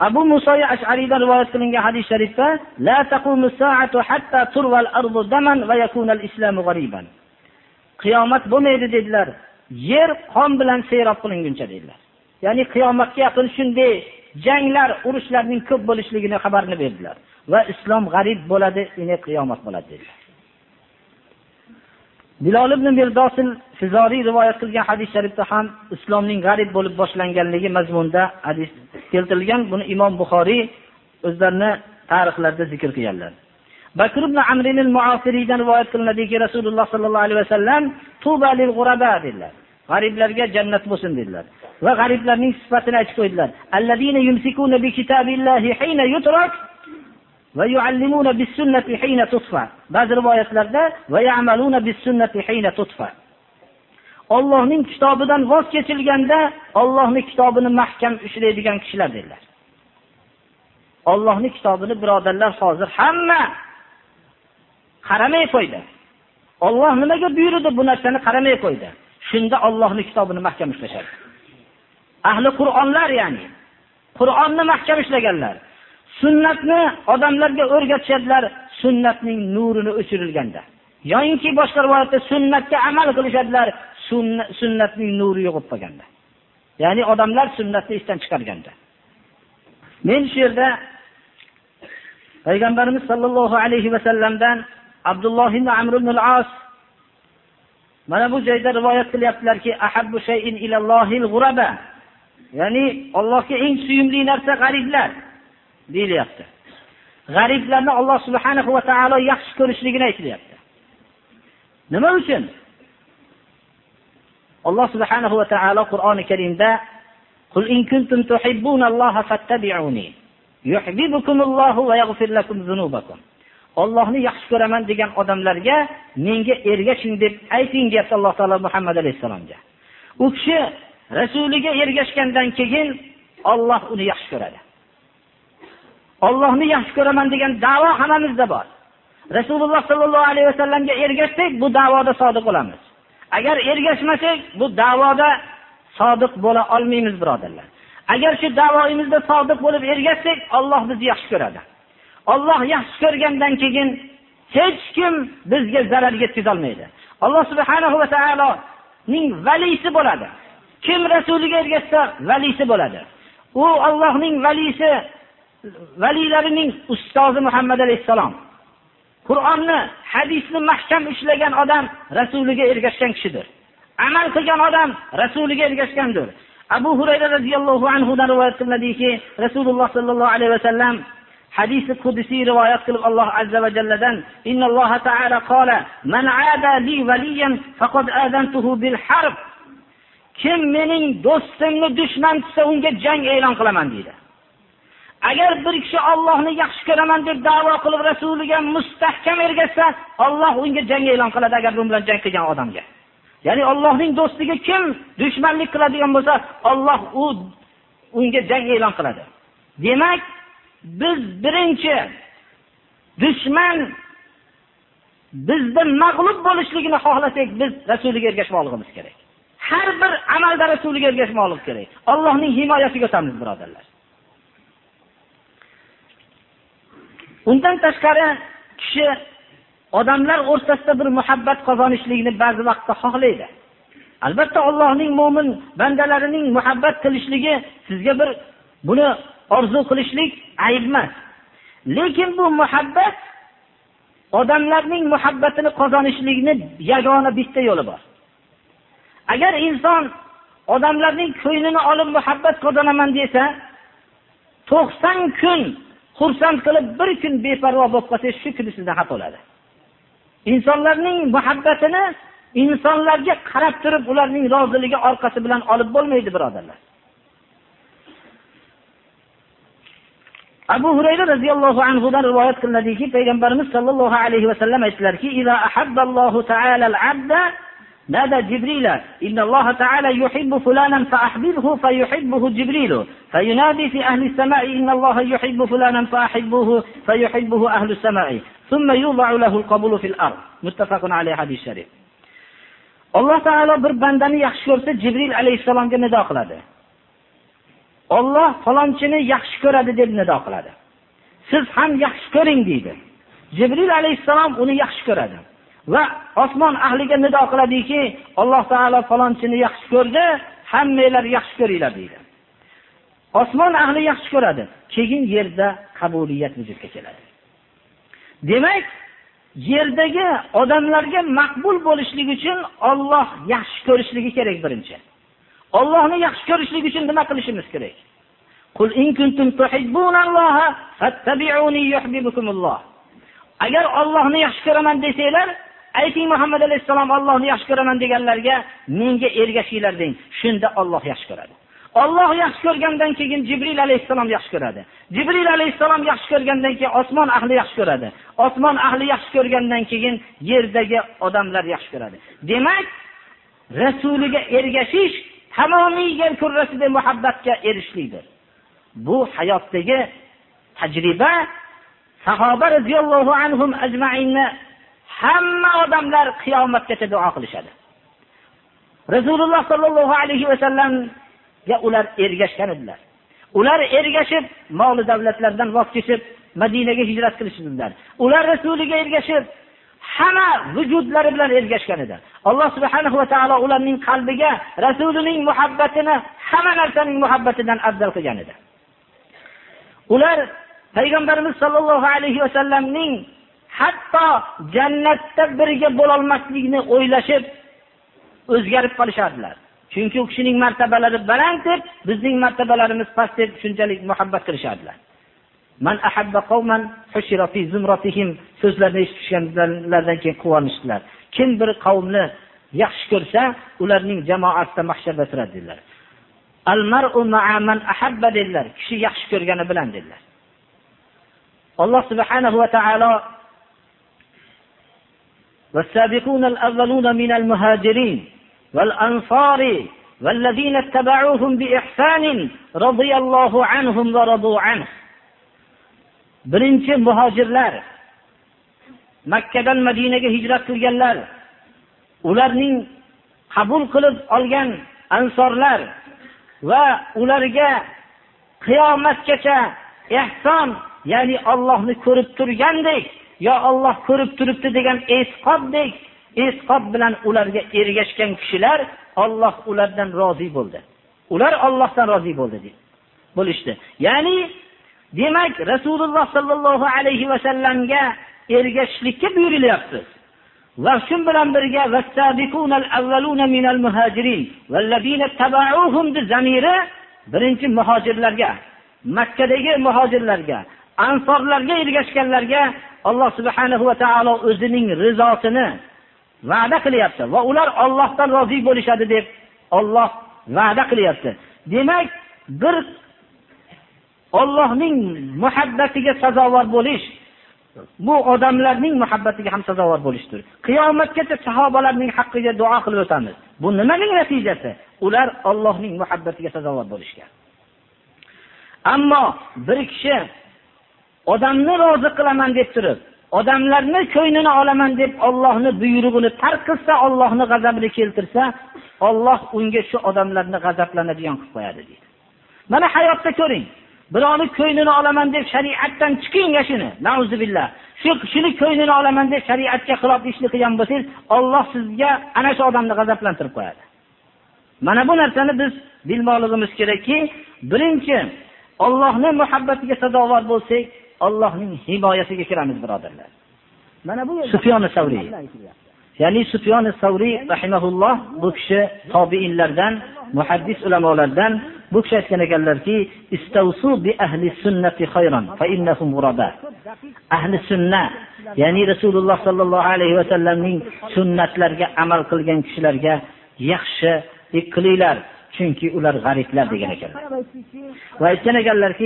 Abu muso ashariydan rivoyat qilingan hadis sharifda la taqumu saatu hatta turval ardu daman va yakuna al-islamu ghariban. Qiyomat bo'lmaydi dedilar. Yer qon bilan serob qilinguncha dedilar. Ya'ni qiyomatga yaqin shunday janglar urushlarning ko'p bo'lishligini xabarini berdilar va islom g'arib bo'ladi yana qiyomat bo'ladi dedilar. Bilol ibn mirdosil fizoriy rivoyat qilgan hadis sharifda ham islomning g'arib bo'lib boshlanganligi mazmunda hadis keltirilgan. Buni imom buxoriy o'zlarini tarixlarida zikr qilganlar. Bakr ibn amrin muasiriydan rivoyat qilinadiki rasululloh sollallohu alayhi vasallam tuba lil g'uraba dedilar. G'ariblarga jannat bo'lsin dedilar. Va g'ariblarning sifatini aytib qo'ydilar. Ba'zi rivoyatlarda ollohning kitobidan voz kechilganda ollohni kitobini mahkam ushlaydigan kishilar dedilar. Ollohni kitobini birodarlar hozir hamma qaramay qo'ydi. Olloh nimaga buyurdi bu narsani qaramay qo'ydi? Shunda ollohni kitobini mahkam ushlashadi ahli qur'onlar ya'ni qur'onni mahkam ushlaganlar sunnatni odamlarga o'rgatishadilar sunnatning nurini o'chirilganda. Yoyinki boshqa rivoyatda sunnatga amal qilishadilar sunnatning nuri yo'qolib qolganda. Ya'ni odamlar sunnatni esdan chiqarganda. Men shu yerda payg'ambarimiz sollallohu alayhi vasallamdan abdulloh ibn amr ibn as mana bu joyda rivoyat qilyaptilarki ahabbu shayin ilallohil g'uraba ya'ni allohga eng suyumli narsa g'ariblar. deyilyapti g'ariblarni alloh subhanahu va taolo yaxshi ko'rishligini aytilyapti nima uchun alloh subhanahu va taolo qur'oni karimda قل إن كنتم تحبون الله فاتبعوني يحببكم الله ويغفر لكم ذنوبكم ollohni yaxshi ko'raman degan odamlarga menga ergashing deb ayting deyapti alloh taolo muhammad alayhissalomga u kishi rasuliga ergashgandan keyin olloh uni yaxshi ko'radi Ollohni yaxshi ko'raman degan davo hammamizda bor. Rasululloh sollallohu alayhi vasallamga ergashsak bu davoda sodiq bo'lamiz agar ergashmasak bu davoda sodiq bo'la olmaymiz birodarlar. Agar shu davoimizda sodiq bo'lib ergashsak olloh bizni yaxshi ko'radi. Olloh yaxshi ko'rgandan keyin hech kim bizga zarar yetkazolmaydi alloh subhanahu va taoloning valisi bo'ladi. Kim rasuliga ergashsa valisi bo'ladi. U ollohning valisi valiylarining ustozi muhammad alayhissalom. Qur'onni hadisni mahkam ushlagan odam rasuliga ergashgan kishidir. Amal qilgan odam rasuliga ergashgandir. Abu hurayra roziyallohu anhudan rivoyat qilinadiki rasululloh sollallohu alayhi vasallam hadisi qudsiy rivoyat qilib alloh azza va jalladan innalloha taala qala man aada li valiyan faqad adantuhu bil harb. Kim mening do'stimni dushman tutsa unga jang e'lon qilaman deydi. Agar bir kishi ollohni yaxshi ko'raman deb davo qilib rasuliga mustahkam ergashsa olloh unga jang e'lon qiladi agar u bilan jang qilgan odamga. Ya'ni ollohning do'stiga kim dushmanlik qiladigan bo'lsa olloh u unga jang e'lon qiladi. Demak biz birinchi dushman bizni mag'lub bo'lishligini xohlasak biz rasuliga ergashmoqligimiz kerak. Har bir amalda rasuliga ergashmoqlik kerak. Allohning himoyasiga o'tamiz birodarlar. Undan tashqari kishi odamlar o'rtasida bir muhabbat qozonishlikni ba'zi vaqtda xohlaydi. Albatta allohning mo'min bandalarining muhabbat qilishligi sizga bir buni orzu qilishlik ayb emas. Lekin bu muhabbat odamlarning muhabbatini qozonishlikni yagona bitta yo'li bor. Agar inson odamlarning ko'nglini olib muhabbat qozonaman desa to'qson kun xursand qilib bir kun beparvo bo'lib qolsangiz shu kuni sizdan xato bo'ladi. Insonlarning muhabbatini insonlarga qarab turib ularning roziligi orqasi bilan olib bo'lmaydi birodarlar. Abu hurayra roziyallohu anhudan rivoyat qilinadiki payg'ambarimiz sollallohu alayhi vasallam aytdilarki نادى جبريل إن الله تعالى يحب فلانا فأحببه فيحبه جبريل فينادي في أهل السماء إن الله يحب فلانا فأحبه فيحبه أهل السماء ثم يوضع له القبول في الأرض متفق عليه حديث شريف alloh taolo bir bandani yaxshi ko'rsa jibril alayhissalomga nido qiladi olloh falonchini yaxshi ko'radi deb nido qiladi siz ham yaxshi ko'ring deydi jibril alayhissalom uni yaxshi ko'radi Va osmon ahliga nido qiladiki alloh taolo falonchini yaxshi ko'rdi hammanglar yaxshi ko'ringlar deydi. Osmon ahli yaxshi ko'radi keyin yerda qabuliyat vujudga keladi. Demak yerdagi odamlarga maqbul bo'lishlik uchun olloh yaxshi ko'rishligi kerak birinchi. Ollohni yaxshi ko'rishlik uchun nima qilishimiz kerak? Agar ollohni yaxshi ko'raman desanglar ayting muhammad alayhissalom ollohni yaxshi ko'raman deganlarga menga ergashinglar deng. Shunda olloh yaxshi ko'radi. Olloh yaxshi ko'rgandan keyin jibril alayhissalom yaxshi ko'radi. Jibril alayhissalom yaxshi ko'rgandan keyin osmon ahli yaxshi ko'radi. Osmon ahli yaxshi ko'rgandan keyin yerdagi odamlar yaxshi ko'radi. Demak rasuliga ergashish tamomiy yer kurrasida muhabbatga erishishlikdir bu hayotdagi tajriba sahoba roziyallohu anhum ajmainni hamma odamlar qiyomatgacha duo qilishadi. Rasululloh sollallohu alayhi vasallamga ular ergashgan edilar. Ular ergashib moli davlatlardan voz kechib madinaga hijrat qilishdilar ular rasuliga ergashib hamma vujudlari bilan ergashgan edi alloh subhanahu va taolo ularning qalbiga rasulining muhabbatini hamma narsaning muhabbatidan afzal qilgan edi. Ular payg'ambarimiz sollallohu alayhi vasallamning hatto jannatda birga bo'lolmaslikni o'ylashib o'zgarib qolishardilar. Chunki u kishining martabalari baland deb bizning martabalarimiz past deb shunchalik muhabbat qilishardilar. Man ahabba qawman hushira fi zumratihim so'zlarini eshitishganlaridan keyin quvonishdilar. Kim bir qavmni yaxshi ko'rsa ularning jamoasida mahsharda turadi dedilar. Al mar'u ma'a man ahabba dedilar kishi yaxshi ko'rgani bilan dedilar. Alloh subhanahu va taolo والسابقون الأولون من المهاجرين والأنصار والذين اتبعوهم بإحسان رضي الله عنهم ورضوا عنه birinchi muhojirlar makkadan madinaga hijrat qilganlar ularning qabul qilib olgan ansorlar va ularga qiyomatgacha ehson ya'ni ollohni ko'rib turgandek yo olloh ko'rib turibdi degan e'tiqoddek e'tiqod bilan ularga ergashgan kishilar olloh ulardan rozi bo'ldi. Ular ollohdan rozi bo'ldi bo'lishdi. Ya'ni demak rasululloh sollallohu alayhi vasallamga ergashishlikka buyurilyapti. Va shu bilan birga zamiri birinchi muhojirlarga makkadagi muhojirlarga ansorlarga ergashganlarga alloh subhanahu va taolo o'zining rizosini va'da qilyapti va ular ollohdan rozi bo'lishadi deb olloh va'da qilyapti. Demak bir ollohning muhabbatiga sazovor bo'lish bu odamlarning muhabbatiga ham sazovor bo'lishdir. Qiyomatgacha sahobalarning haqqiga duo qilib o'tamiz. Bu nimaning natijasi? Ular ollohning muhabbatiga sazovor bo'lishgan. Ammo bir kishi odamni rozi qilaman deb turib odamlarni ko'nglini olaman deb ollohni buyrug'ini tark qilsa ollohni g'azabini keltirsa olloh unga shu odamlarni g'azablanadigan qilib qo'yadi deydi. Mana hayotda ko'ring birovni ko'nglini olaman deb shariatdan chiqing yashini. Nauzubillah shu kishini ko'nglini olaman deb shariatga xilof ishni qilgan bo'lsangiz olloh sizga ana shu odamni g'azablantirib qo'yadi. Mana bu narsani biz bilmoqligimiz kerakki birinchi ollohni muhabbatiga sazovor bo'lsak ollohning himoyasiga kiramiz birodarlar. Mana bu sufyoni savriy ya'ni sufyon savriy rahimahulloh bu kishi tobiinlardan muhaddis ulamolardan bu kishi aytgan ekanlarki bi ahli sunnati khayran fa innahum ahli sunna ya'ni rasululloh sollallohu alayhi vasallamning sunnatlariga amal qilgan kishilarga yaxshi qilinglar chunki ular g'ariblar degan ekanlar va aytgan ekanlarki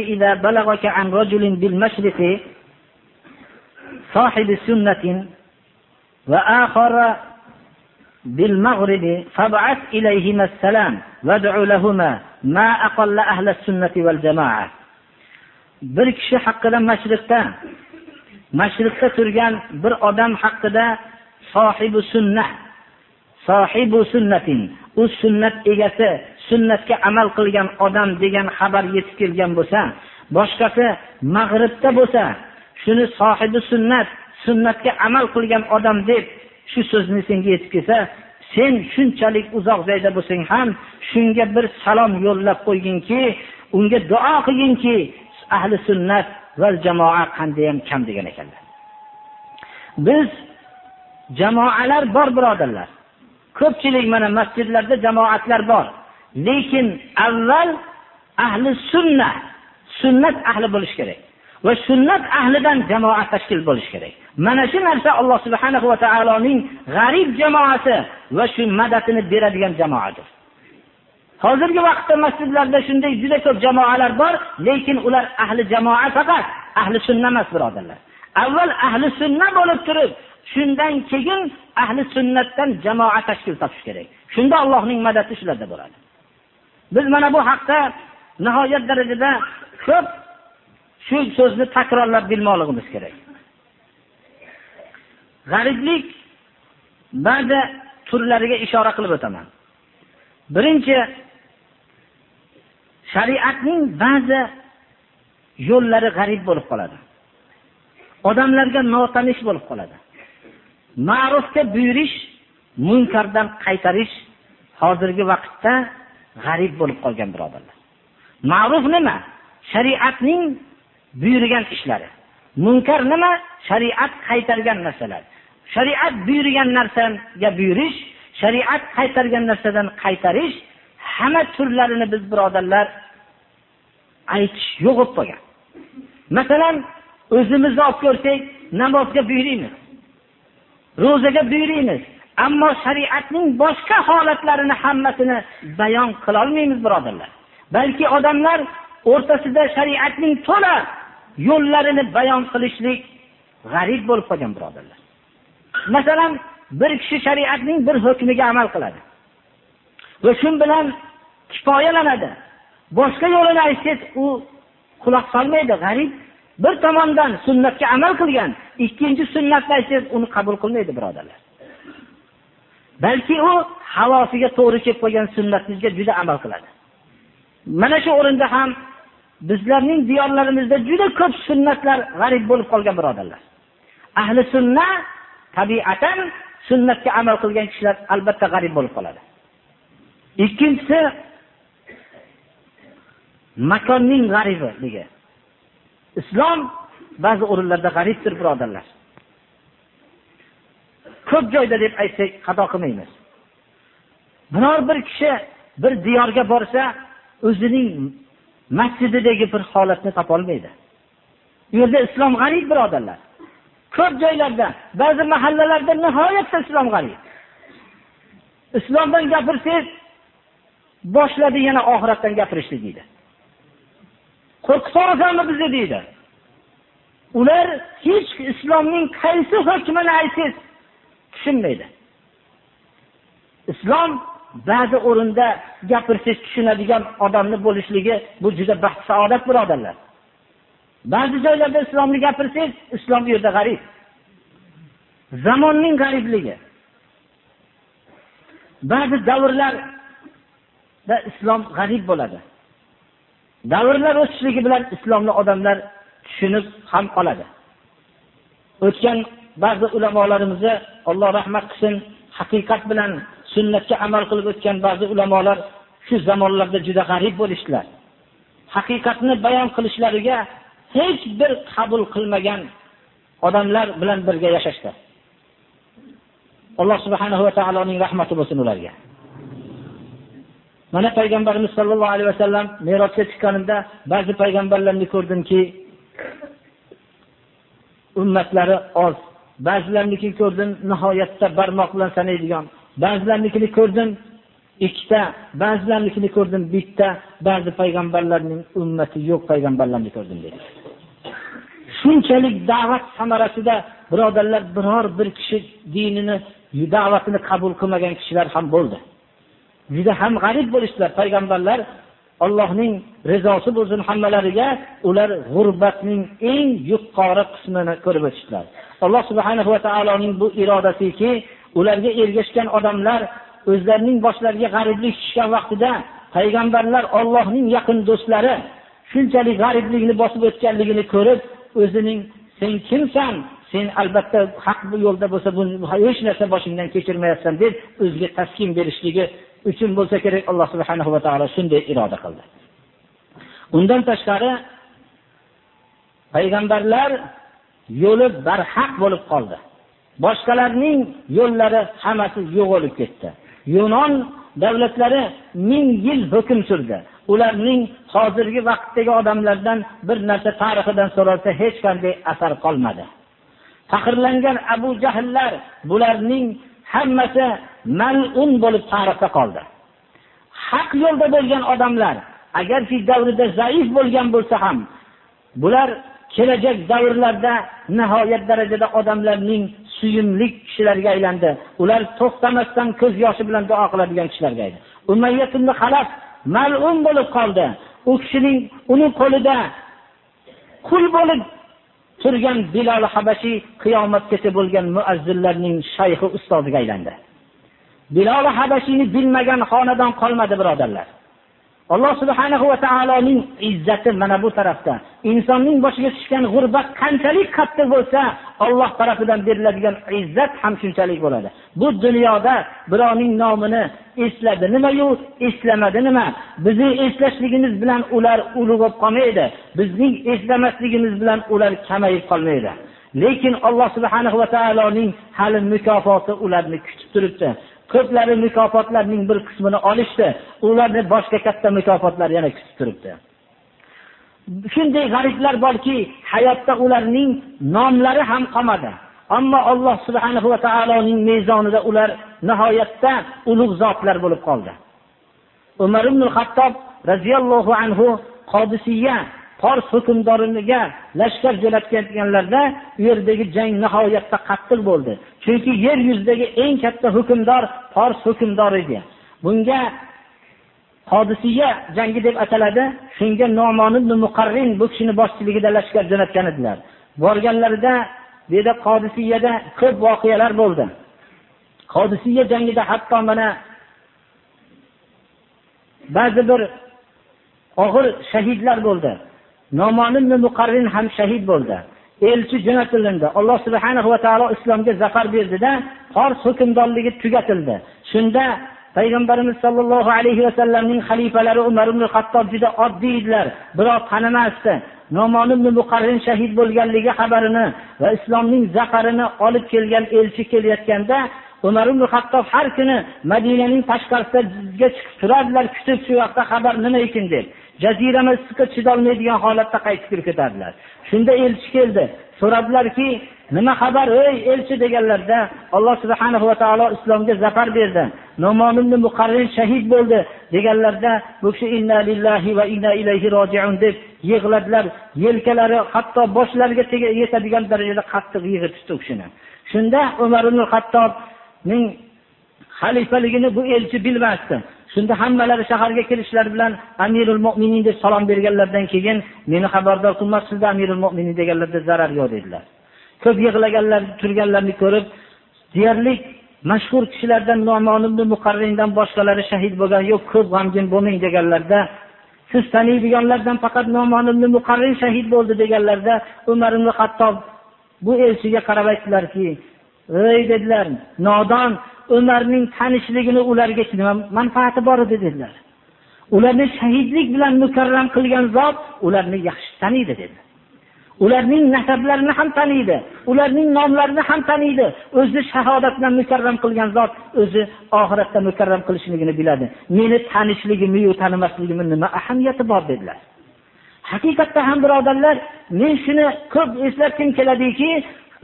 صاحب سنة وآخر بالمغرب فابعث إليهما السلام وادع لهما ما أقل أهل السنة والجماعة bir kishi haqida mashriqda mashriqda turgan bir odam haqida sohibi sunna sohibu sunnatin u sunnat egasi sunnatga amal qilgan odam degan xabar yetib kelgan bo'lsa boshqasi mag'ribda bo'lsa shuni sohibi sunnat sunnatga amal qilgan odam deb shu so'zni senga yetib kelsa sen shunchalik uzoq joyda bo'lsang ham shunga bir salom yo'llab qo'yginki unga duo qilginki ahli sunnat va jamoa qandayyam kam degan ekanlar. Biz jamoalar bor birodarlar. Ko'pchilik mana masjidlarda jamoatlar bor. Lekin avval ahli sunna sunnat ahli bo'lish kerak. Va sunnat ahlidan jamoa tashkil bo'lishi kerak. Mana shu narsa alloh subhanahu va taoloning g'arib jamoasi va shu madadini beradigan jamoadir. Hozirgi vaqtda masjidlarda shunday juda ko'p jamoalar bor lekin ular ahli jamoa faqat ahli sunna emas birodarlar. Avval ahli sunna bo'lib turib shundan keyin ahli sunnatdan jamoa tashkil topish kerak. Shunda allohning madadi shularda bo'ladi. Biz mana bu haqda nihoyat darajada ko'p shu so'zni takrorlab bilmoqligimiz kerak. G'ariblik ba'zi turlariga ishora qilib o'taman. Birinchi shariatning ba'zi yo'llari g'arib bo'lib qoladi. Odamlarga notanish bo'lib qoladi. Ma'rufga buyurish munkardan qaytarish hozirgi vaqtda g'arib bo'lib qolgan birodarlar. Ma'ruf nima? Shariatning buyurgan ishlari. Munkar nima? Shariat qaytargan narsalar. Shariat buyurgan narsaga buyurish shariat qaytargan narsadan qaytarish hamma turlarini biz birodarlar aytish yo'q bo'lib qolgan. Masalan o'zimizni olib ko'rsak namozga buyuriymiz ro'zaga buyuriymiz ammo shariatning boshqa holatlarini hammasini bayon qilolmaymiz birodarlar. Balki odamlar o'rtasida shariatning to'la yo'llarini bayon qilishlik g'arib bo'lib qolgan birodarlar. Masalan bir kishi shariatning bir hukmiga amal qiladi va shu bilan kifoyalanadi. Boshqa yo'lini aytsangiz u quloq solmaydi g'arib bir tomondan sunnatga amal qilgan ikkinchi sunnatni aytsangiz uni qabul qilmaydi birodarlar. Balki u havosiga to'g'ri kelib qolgan sunnatimizga juda amal qiladi. Mana shu o'rinda ham bizlarning diyorlarimizda juda ko'p sunnatlar g'arib bo'lib qolgan birodarlar. Ahli sunna tabiatan sunnatga amal qilgan kishilar albatta g'arib bo'lib qoladi. Ikkinchisi makonning g'aribligi islom ba'zi o'rinlarda g'aribdir birodarlar. Ko'p joyda deb aytsak xato qilmaymiz. Biror bir kishi bir diyorga borsa o'zining masjididagi bir holatni topolmaydi u yerda islom g'arib birodarlar. Ko'p joylarda ba'zi mahallalarda nihoyatda islom g'arib islomdan gapirsangiz boshladi yana oxiratdan gapirishni deydi. Qo'rqitvorasanmi bizni deydi. Ular hech islomning qaysi hukmini aytsangiz tushunmaydi. Islom ba'zi o'rinda gapirsangiz tushunadigan odamni bo'lishligi bu juda baxt saodat birodarlar. Ba'zi joylarda islomni gapirsangiz islom bu yerda g'arib. Zamonning g'aribligi. Ba'zi davrlarda islom g'arib bo'ladi. Davrlar o'tishligi bilan islomni odamlar tushunib ham qoladi o'tgan ba'zi ulamolarimizni alloh rahmat qilsin haqiqat bilan sunnatga amal qilib o'tgan ba'zi ulamolar shu zamonlarda juda g'arib bo'lishdilar. Haqiqatni bayon qilishlariga hech bir qabul qilmagan odamlar bilan birga yashashdi. Alloh subhanahu va taoloning rahmati bo'lsin ularga. Mana payg'ambarimiz sollallohu alayhi vasallam merosga chiqqanimda ba'zi payg'ambarlarni ko'rdimki ummatlari oz ba'zilarnikini ko'rdim nihoyatda barmoq bilan sanaydigan. Ba'zilarnikini ko'rdim ikkita. Ba'zilarnikini ko'rdim bitta. Ba'zi payg'ambarlarning ummati yo'q payg'ambarlarni ko'rdim dedi. Shunchalik da'vat samarasida birodarlar biror bir kishi dinini da'vatini qabul qilmagan kishilar ham bo'ldi. Juda ham g'arib bo'lishdilar payg'ambarlar. Allohning rizosi bo'lsin hammalariga ular g'urbatning eng yuqori qismini ko'rib o'tishdilar. Alloh subhanahu va taoloning bu irodasiki ularga ergashgan odamlar o'zlarining boshlariga g'ariblik tushgan vaqtida payg'ambarlar Allohning yaqin do'stlari shunchalik g'ariblikni bosib o'tganligini ko'rib o'zining sen kimsan? Sen albatta haq yo'lda bo'lsa bu hech narsa boshingdan kechirmayapsan deb o'ziga taskin berishligi uchun bo'lsa kerak alloh subhanahu va taolo shunday iroda qildi. Undan tashqari payg'ambarlar yo'li barhaq bo'lib qoldi. Boshqalarning yo'llari hammasi yo'qolib ketdi. Yunon davlatlari ming yil hukm surdi. Ularning hozirgi vaqtdagi odamlardan bir narsa tarixidan so'ralsa hech qanday asar qolmadi. Faxrlangan abu jahllar bularning hammasi mal'un bo'lib tarixda qoldi. Haq yo'lda bo'lgan odamlar agarki davrida zaif bo'lgan bo'lsa ham bular kelajak davrlarda nihoyat darajada odamlarning suyumli kishilarga aylandi. Ular to'xtamasdan ko'z yoshi bilan duo qiladigan kishilarga aylandi halaf mal'un bo'lib qoldi. U kishining uni qo'lida qul bo'lib turgan Bilal habashiy qiyomatgacha bo'lgan muazzinlarning shayxi ustoziga aylandi. Bilal habashiyni bilmagan xonadon qolmadi birodarlar. Alloh subhanahu va taoloning izzati mana bu tarafda. Insonning boshiga tushgan g'urbat qanchalik qattiq bo'lsa Alloh tarafidan beriladigan izzat ham shunchalik bo'ladi. Bu dunyoda birovning nomini esladi nima yo'q, eslamadi nima bizni eslashligimiz bilan ular ulug' bo'lib qolmaydi. Bizning eslamasligimiz bilan ular kamayib qolmaydi. Lekin alloh subhanahu va taoloning hali mukofoti ularni kutib turibdi. Ko'plari mukofotlarning bir qismini olishdi. Ularni boshqa katta mukofotlar yana kutib turibdi. Shunday g'ariblar borki hayotda ularning nomlari ham qolmadi. Ammo alloh subhanahu va taoloning mezonida ular nihoyatda ulug' zotlar bo'lib qoldi. Umar ibn hattob roziyallohu anhu qodisiya fors hukmdoriga lashkar jo'natganlarida u yerdagi jang nihoyatda qattiq bo'ldi. Chunki yer yuzidagi eng katta hukmdor fors hukmdori edi. Bunga hodisiya jangi deb ataladi shunga nomon ibn muqarrin bu kishini boshchiligida lashkar jo'natgan edilar. Borganlarida bu yerda qodisiyada ko'p voqealar bo'ldi. Qodisiya jangida hatto mana ba'zi bir og'ir shahidlar bo'ldi. Nomon ibn muqarrin ham shahid bo'ldi. Elchi jo'natilindi. Alloh subhanahu va taolo islomga zafar berdida fors hukmdorligi tugatildi. Shunda payg'ambarimiz sollallohu alayhi vasallamning xalifalari umar ibn hattob juda oddiy edilar. Biroq tanimasdi. Nomon ibn muqarrin shahid bo'lganligi xabarini va islomning zaqarini olib kelgan elchi kelayotganda umar ibn hattob har kuni madinaning tashqarisiga chiqib turardilar kutib shu vaqtda xabar nima ekan deb. Jazirama issiqqa chidolmaydigan holatda qaytib kirib ketadilar. Shunda elchi keldi. So'radilarki nima xabar ey elchi deganlarda alloh subhanahu va taolo islomga zafar berdi. Nomon muqarrir shahid bo'ldi deganlarda bu kishi inna lillahi va inna ilayhi rojiun deb yig'ladilar. Yelkalari hatto boshlariga yetadigan darajada qattiq yig'i tutdi u kishini. Shunda umar ibn hattobning xalifaligini bu elchi bilmasdi. Shunda hammalari shaharga kirishlari bilan amirul mo'minin deb salom berganlaridan keyin meni xabardor qilmoqsizda amirul mo'minin deganlarda zarar yo'q dedilar. Ko'p yig'laganlar turganlarni ko'rib deyarli mashhur kishilardan nomon muqarrindan boshqalari shahid bo'lgan yo'q ko'p g'amgin bo'lmang deganlarda siz taniydiganlardan faqat nomon muqarrin shahid bo'ldi deganlarda umar ibn hattob bu elchiga qarab aytdilarki ey dedilar nodon umarning tanishligini ularga nima manfaati bor edi dedilar. Ularni shahidlik bilan mukarram qilgan zot ularni yaxshi taniydi dedi. Ularning nasablarini ham taniydi. Ularning nomlarini ham taniydi. O'zi shahodat bilan mukarram qilgan zot o'zi oxiratda mukarram qilishligini biladi. Meni tanishligimiyu tanimasligimni nima ahamiyati bor dedilar. Haqiqatda ham birodarlar men shuni ko'p eslatgim keladiki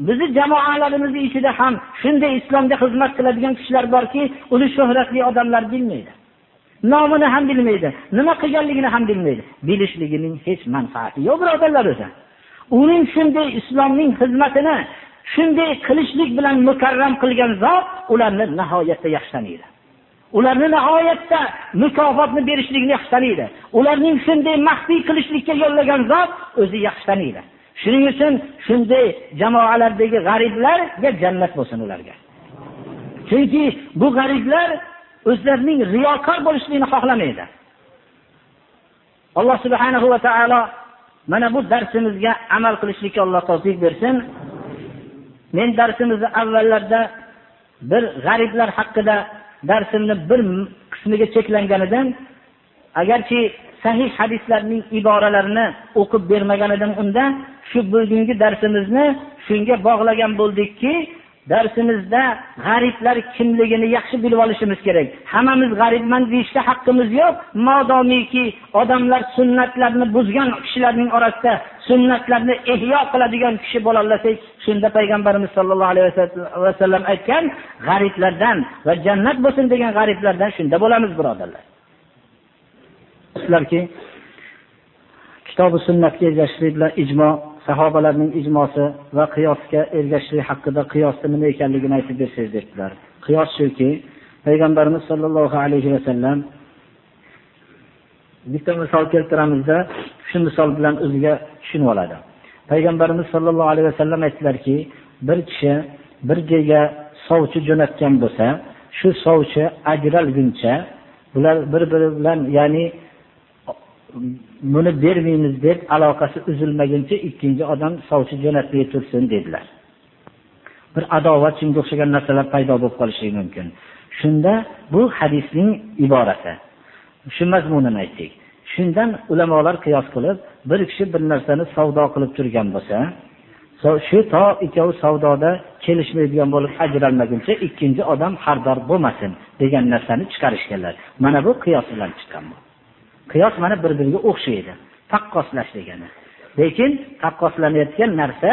bizni jamoalarimizni ichida ham shunday islomga xizmat qiladigan kishilar borki uni shuhratli odamlar bilmaydi. Nomini ham bilmaydi nima qilganligini ham bilmaydi. Bilishligining hech manfaati yo'q birodarlar o'zi. Uning shunday islomning xizmatini shunday qilishlik bilan mukarram qilgan zot ularni nihoyatda yaxshi taniydi ularni nihoyatda mukofotni berishlikni yaxshi taniydi ularning shunday maxfiy qilishlikka yo'llagan zot o'zi yaxshi taniydi shuning uchun shunday jamoalardagi g'ariblarga jannat bo'lsin ularga. Chunki bu g'ariblar o'zlarining riyokor bo'lishligini xohlamaydi. Alloh subhanahu va taolo mana bu darsimizga amal qilishlikka alloh tavfiq bersin. Men darsimizni avvallarda bir g'ariblar haqida darsimni bir qismiga cheklangan edim. Agarki sahih hadislarning iboralarini o'qib bermagan edim unda shu bugungi darsimizni shunga bog'lagan bo'ldikki darsimizda g'ariblar kimligini yaxshi bilib olishimiz kerak. Hammamiz g'aribman deyishga haqqimiz yo'q. Modomiki odamlar sunnatlarni buzgan kishilarning orasida sunnatlarni ehyo qiladigan kishi bo'lolasak shunda payg'ambarimiz sollallohu alayhi vasallam aytgan g'ariblardan va jannat bo'lsin degan g'ariblardan shunda bo'lamiz birodarlar. Sizlarki kitobi sunnatga ergashishlik bilan ijmo sahobalarning ijmosi va qiyosga ergashishlik haqida qiyosni nima ekanligini aytib bersangiz debdilar. Qiyos shuki payg'ambarimiz sollallohu alayhi vasallam bitta misol keltiramizda shu misol bilan o'ziga tushunib oladi. Payg'ambarimiz sollallohu alayhi vasallam aytdilarki bir kishi bir joyga sovchi jo'natgan bo'lsa shu sovchi ajralguncha bular bir biri bilan ya'ni buni bermaymiz deb aloqasi uzilmaguncha ikkinchi odam sovchi jo'natmay tursin dedilar. Bir adovat shunga o'xshagan narsalar paydo bo'lib qolishi mumkin. Shunda bu hadisning iborasi shu mazmunini aytdik. Shundan ulamolar qiyos qilib bir kishi bir narsani savdo qilib turgan bo'lsa shu to ikkovi savdoda kelishmaydigan bo'lib ajralmaguncha ikkinchi odam xardor bo'lmasin degan narsani chiqarishganlar. Mana bu qiyos bilan chiqqan bu. Qiyos mana bir biriga o'xshaydi. Taqqoslash degani. Lekin taqqoslanayotgan narsa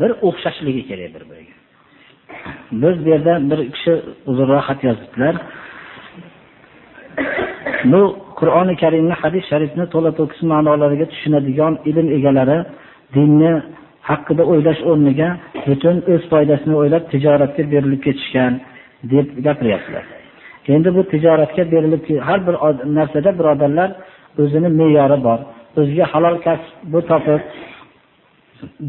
bir o'xshashligi kerak bir biriga biz bu yerda bir kishi uzunroq xat yozibdilar. Bu qur'oni karimni hadis sharifni to'la to'kis ma'nolariga tushunadigan ilm egalari dinni haqida o'ylash o'rniga butun o'z foydasini o'ylab tijoratga berilib ketishgan deb gapiryaptilar. Endi bu tijoratga berilib har bir narsada birodarlar o'zini me'yori bor o'ziga halol kasb bu topib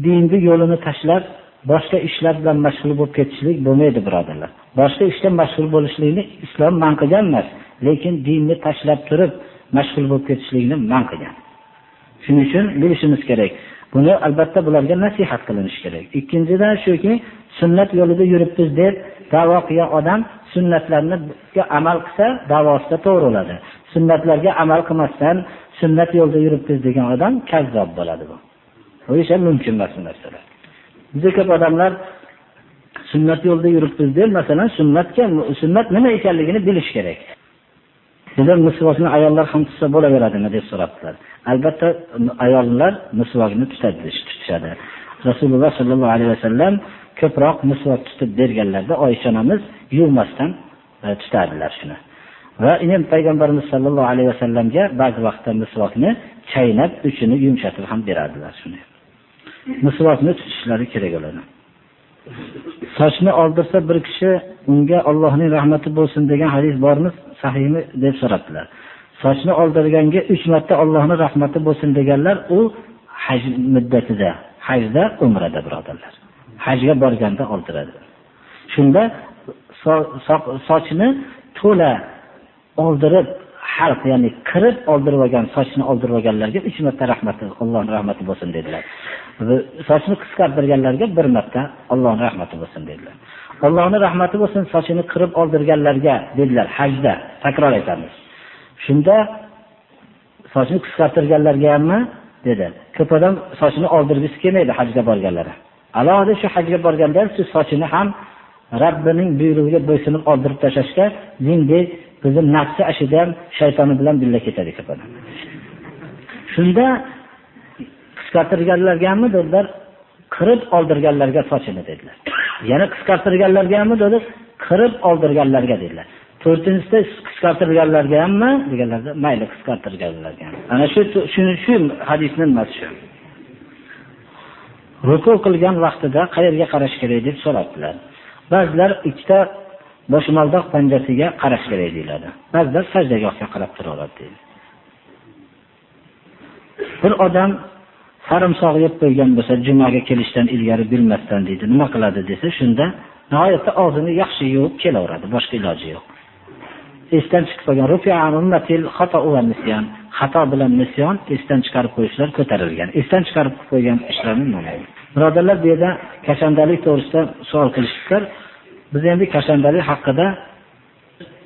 dinni yo'lini tashlab boshqa ishlar bilan mashg'ul bo'lib ketishlik bo'lmaydi birodarlar. Boshqa ishda mashg'ul bo'lishlikni islom man qilgan emas lekin dinni tashlab turib mashg'ul bo'lib ketishlikni man qilgan. Shuning uchun bilishimiz kerak buni albatta bularga nasihat qilinishi kerak. Ikkinchidan shuki sunnat yo'lida yuribmiz deb davo qilgan odam sunnatlarga amal qilsa davosida to'g'ri bo'ladi. Sunnatlarga amal qilmasdan sunnat yo'lida yuribmiz degan odam kazzob bo'ladi bu. Bu esa mumkin emas bu narsalar. Juda ko'p odamlar sunnat yo'lida yuribmiz deb masalan sunnatga sunnat nima ekanligini bilish kerak. Dedim misvokni ayollar ham tutsa bo'laveradimi deb so'rabdilar. Albatta ayollar misvokni tutadi tutishadi. Rasululloh sollallohu alayhi vasallam ko'proq misvok tutib berganlarda oysha onamiz yuvmasdan e, tutardilar shuni. Va endi payg'ambarimiz sollallohu alayhi vasallamga ba'zi vaqtda misvokni chaynab uchini yumshatib ham beradilar shuni. Misvokni tutishlari kerak bo'ladi sochni oldirsa bir kishi unga Allohning rahmati bo'lsin degan hadis bormi? Sahiymi deb so'rabdilar. Sochni oldirganga uch marta Allohning rahmati bo'lsin deganlar u haj muddatida hajda umrada birodarlar. Hajga borganda oldiradi shunda sochni to'la oldirib halq ya'ni qirib oldirib olgan sochni oldirib olganlarga uch marta rahmati allohni rahmati bo'lsin dedilar sochni qisqartirganlarga bir marta allohni rahmati bo'lsin dedilar allohni rahmati bo'lsin sochini qirib oldirganlarga dedilar hajda takror aytamiz shunda sochni qisqartirganlarga hammi dedi. Ko'p odam sochini oldirgisi kelmaydi hajga borganlar. Alohida shu hajga borganda shu sochini ham Rabbining buyrug'iga bo'ysunib oldirib tashlashga mingdek bizni nafsi ashidan shaytoni bilan birga ketadi ko'p. Shunda qisqartirganlargami dedilar, qirib oldirganlarga sochini dedilar. Yana qisqartirganlarga hammi dedi, qirib oldirganlarga dedilar. To'rtinchisida qisqartirganlarga hammi deganlarda mayli qisqartirganlarga. Ana shu shuni shu hadisning nimasi shu. Ruku qilgan vaqtida qayerga qarash kerak deb so'rabdilar. Ba'zilar ikkita boshmaldoq panjasiga qarash kerak deyiladi. Ba'zilar sajdagohga qarab turaveradi deyiladi. Bir odam sarimsoq yeb qo'ygan bo'lsa, jumaga kelishdan ilgari bilmasdan deydi, nima qiladi desa, shunda nihoyatda og'zini yaxshi yuvib kelaveradi, boshqa iloji yo'q. Esdan chiqib qolgan xato bilan nisyon esdan chiqarib qo'yishlar ko'tarilgan. Esdan chiqarib qo'ygan ishlarni nima Birodarlar bu yerda kashandalik to'g'risida savol qilishibdilar. Biz endi kashandalik haqida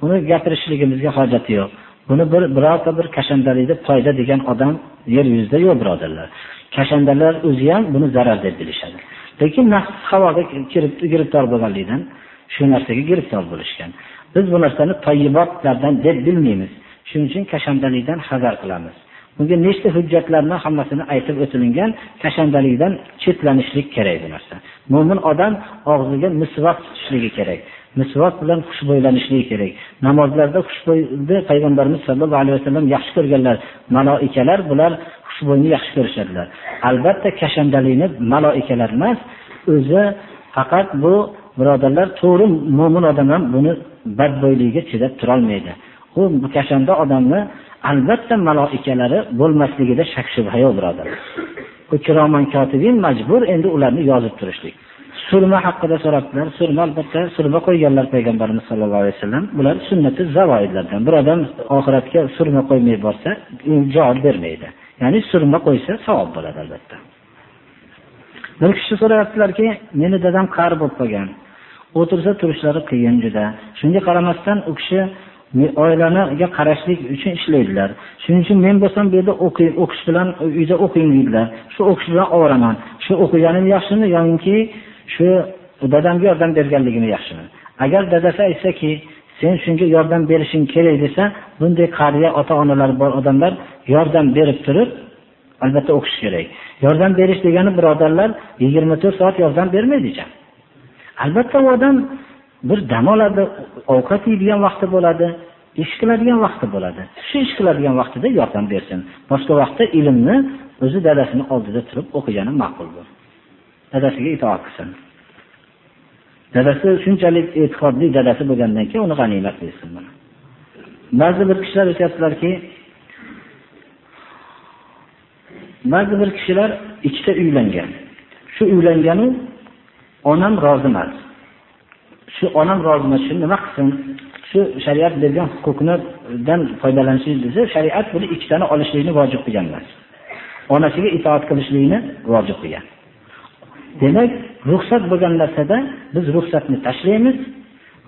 uni gapirishligimizga hojati yo'q. Buni bir birorta bir kashandalikda foyda degan odam yer yuzida yo'q birodarlar. kashandalar o'zi ham buni zarar deb bilishadi. Lekin nafs havoga kirib giriftor bo'lganligidan shu narsaga giriftor bo'lishgan. Biz bu narsani tayyibotlardan deb bilmaymiz. Shuning uchun kashandalikdan xabar qilamiz. Bunga nechta hujjatlarni hammasini aytib o'tilingan kashandalikdan chetlanishlik kerak bu narsa. Mo'min odam og'ziga misvot tutishligi kerak. Misvot bilan xushbo'ylanishligi kerak. Namozlarda xushbo'yni payg'ambarimiz sollallohu alayhi vasallam yaxshi ko'rganlar. Maloikalar bular xushbo'yni yaxshi ko'rishadilar. Albatta kashandalikni maloikalar emas, o'zi faqat bu birodarlar to'g'ri mo'min odam ham buni badbo'yligiga chidab tura olmaydi. Bu kashanda odamni albatta maloikalari bo'lmasligida shak shubha yo'q birodarlar. Bu kiroman kotibin majbur endi ularni yozib turishlik. surma haqida so'rabdilar. Surma albatta surma qo'yganlar payg'ambarimiz sollallohu alayhi vasallam. Bular sunnati zavoidlardan. Bir odam oxiratga surma qo'ymay borsa, javob bermaydi. Ya'ni surma qo'ysa savob bo'ladi albatta. Bir kishi so'rayaptilarki, meni dadam qari bo'lib qolgan. O'tirsa turishlari qiyin juda. Shunga qaramasdan u kishi oilaniga qarashlik uchun ishlaydilar. Shuning uchun men bo'lsam bu yerda o'qiy, o'qish bilan uyda o'qing deydilar. Shu o'qish bilan ovoraman. Shu o'qiganim yaxshimi yoki shu dadamga yordam berganligim yaxshimi? Agar dadasi aytsa-ki, sen shunga yordam berishing kerak desa, bunday qariya ota-onalar bor odamlar yordam berib turib, albatta o'qish kerak. Yordam berish degani birodarlar 24 soat yordam bermaydi ekan. Albatta u odam bir dam oladi, ovqat yeydigan vaqti bo'ladi, ish qiladigan vaqti bo'ladi. Shu ish qiladigan vaqtida yordam bersin. Boshqa vaqtda ilmni o'zi dadasini oldida turib o'qigani ma'qul bo'l. Dadasiga itoat qilsin. Dadasi shunchalik e'tiqodli dadasi bo'lgandan keyin uni g'animat bilsin mana. Ba'zi bir kishilar aytadilarki, ba'zi bir kishilar ikkita uylangan. Shu uylangani onam rozi emas. Shu onam rozi emas, shu nima qilsin? Shu shariat bergan huquqdan foydalanishni desa, shariat buni ikkitani olishlikni vojib qilgan emas. Onasiga itoat qilishlikni vojib qilgan. Demak, ruxsat bo'lgan narsada biz ruxsatni tashlaymiz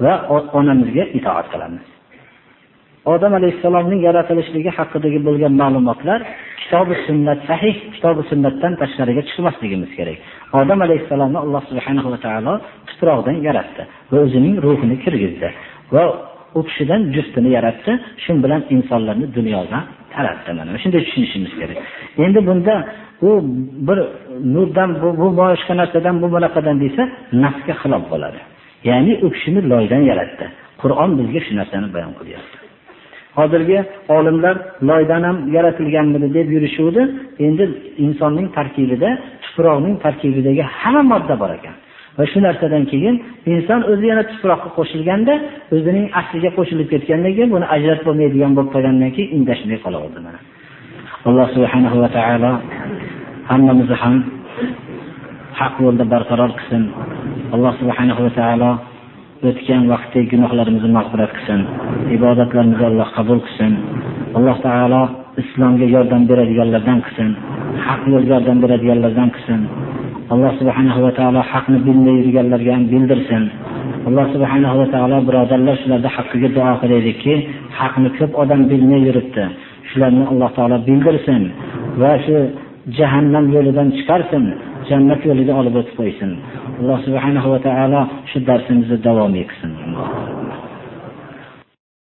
va onamizga itoat qilamiz. Odam alayhissalomning yaratilishligi haqidagi bo'lgan ma'lumotlar kitobi sunnat sahih, kitobi sunnatdan tashqariga chiqmasligimiz kerak. Odam alayhissalomni Alloh subhanahu va taolo tuproqdan yaratdi va o'zining ruhini kirgizdi va u kishidan juftini yaratdi, shu bilan insonlarni dunyoga taratdi. Mana shunday tushunishimiz kerak. Endi bunda u bir nurdan bu, bu boshqa narsadan bu bunaqadan desa, nafsga xilof bo'ladi. Ya'ni u kishini loydan yaratdi. Qur'on bizga shu narsani bayon qilyapti. Hozirgi olimlar loydan ham yaratilganmidi deb yurishuvdi. Endi insonning tarkibida, tuproqning tarkibidagi hamma modda bor ekan. Va shu narsadan keyin inson o'zi yana tuproqqa qo'shilganda, o'zining asliga qo'shilib ketgandan keyin buni ajratib bo'lmaydigan bo'lib qolgandan keyin indashmay qolaverdi mana. Alloh subhanahu va taolo hammamizni ham haq yo'lda barqaror qilsin. Alloh subhanahu va taolo o'tgan vaqtdagi gunohlarimizni mag'firat qilsin. Ibodatlarimizni Alloh qabul qilsin. Alloh taolo islomga yordam beradiganlardan qilsin. Haq yo'lga yordam beradiganlardan qilsin. Alloh subhanahu va taolo haqni bilmay yurganlarga ham bildirsin. Alloh subhanahu va taolo birodarlar shularda haqqiga duo qilaylikki, haqni ko'p odam bilmay yuribdi. Shularni Alloh taolo bildirsin va shu jahannam yo'lidan chiqarsin jannat yo'liga olib o'tib alloh subhanahu va taolo shu darsimizni davom etsin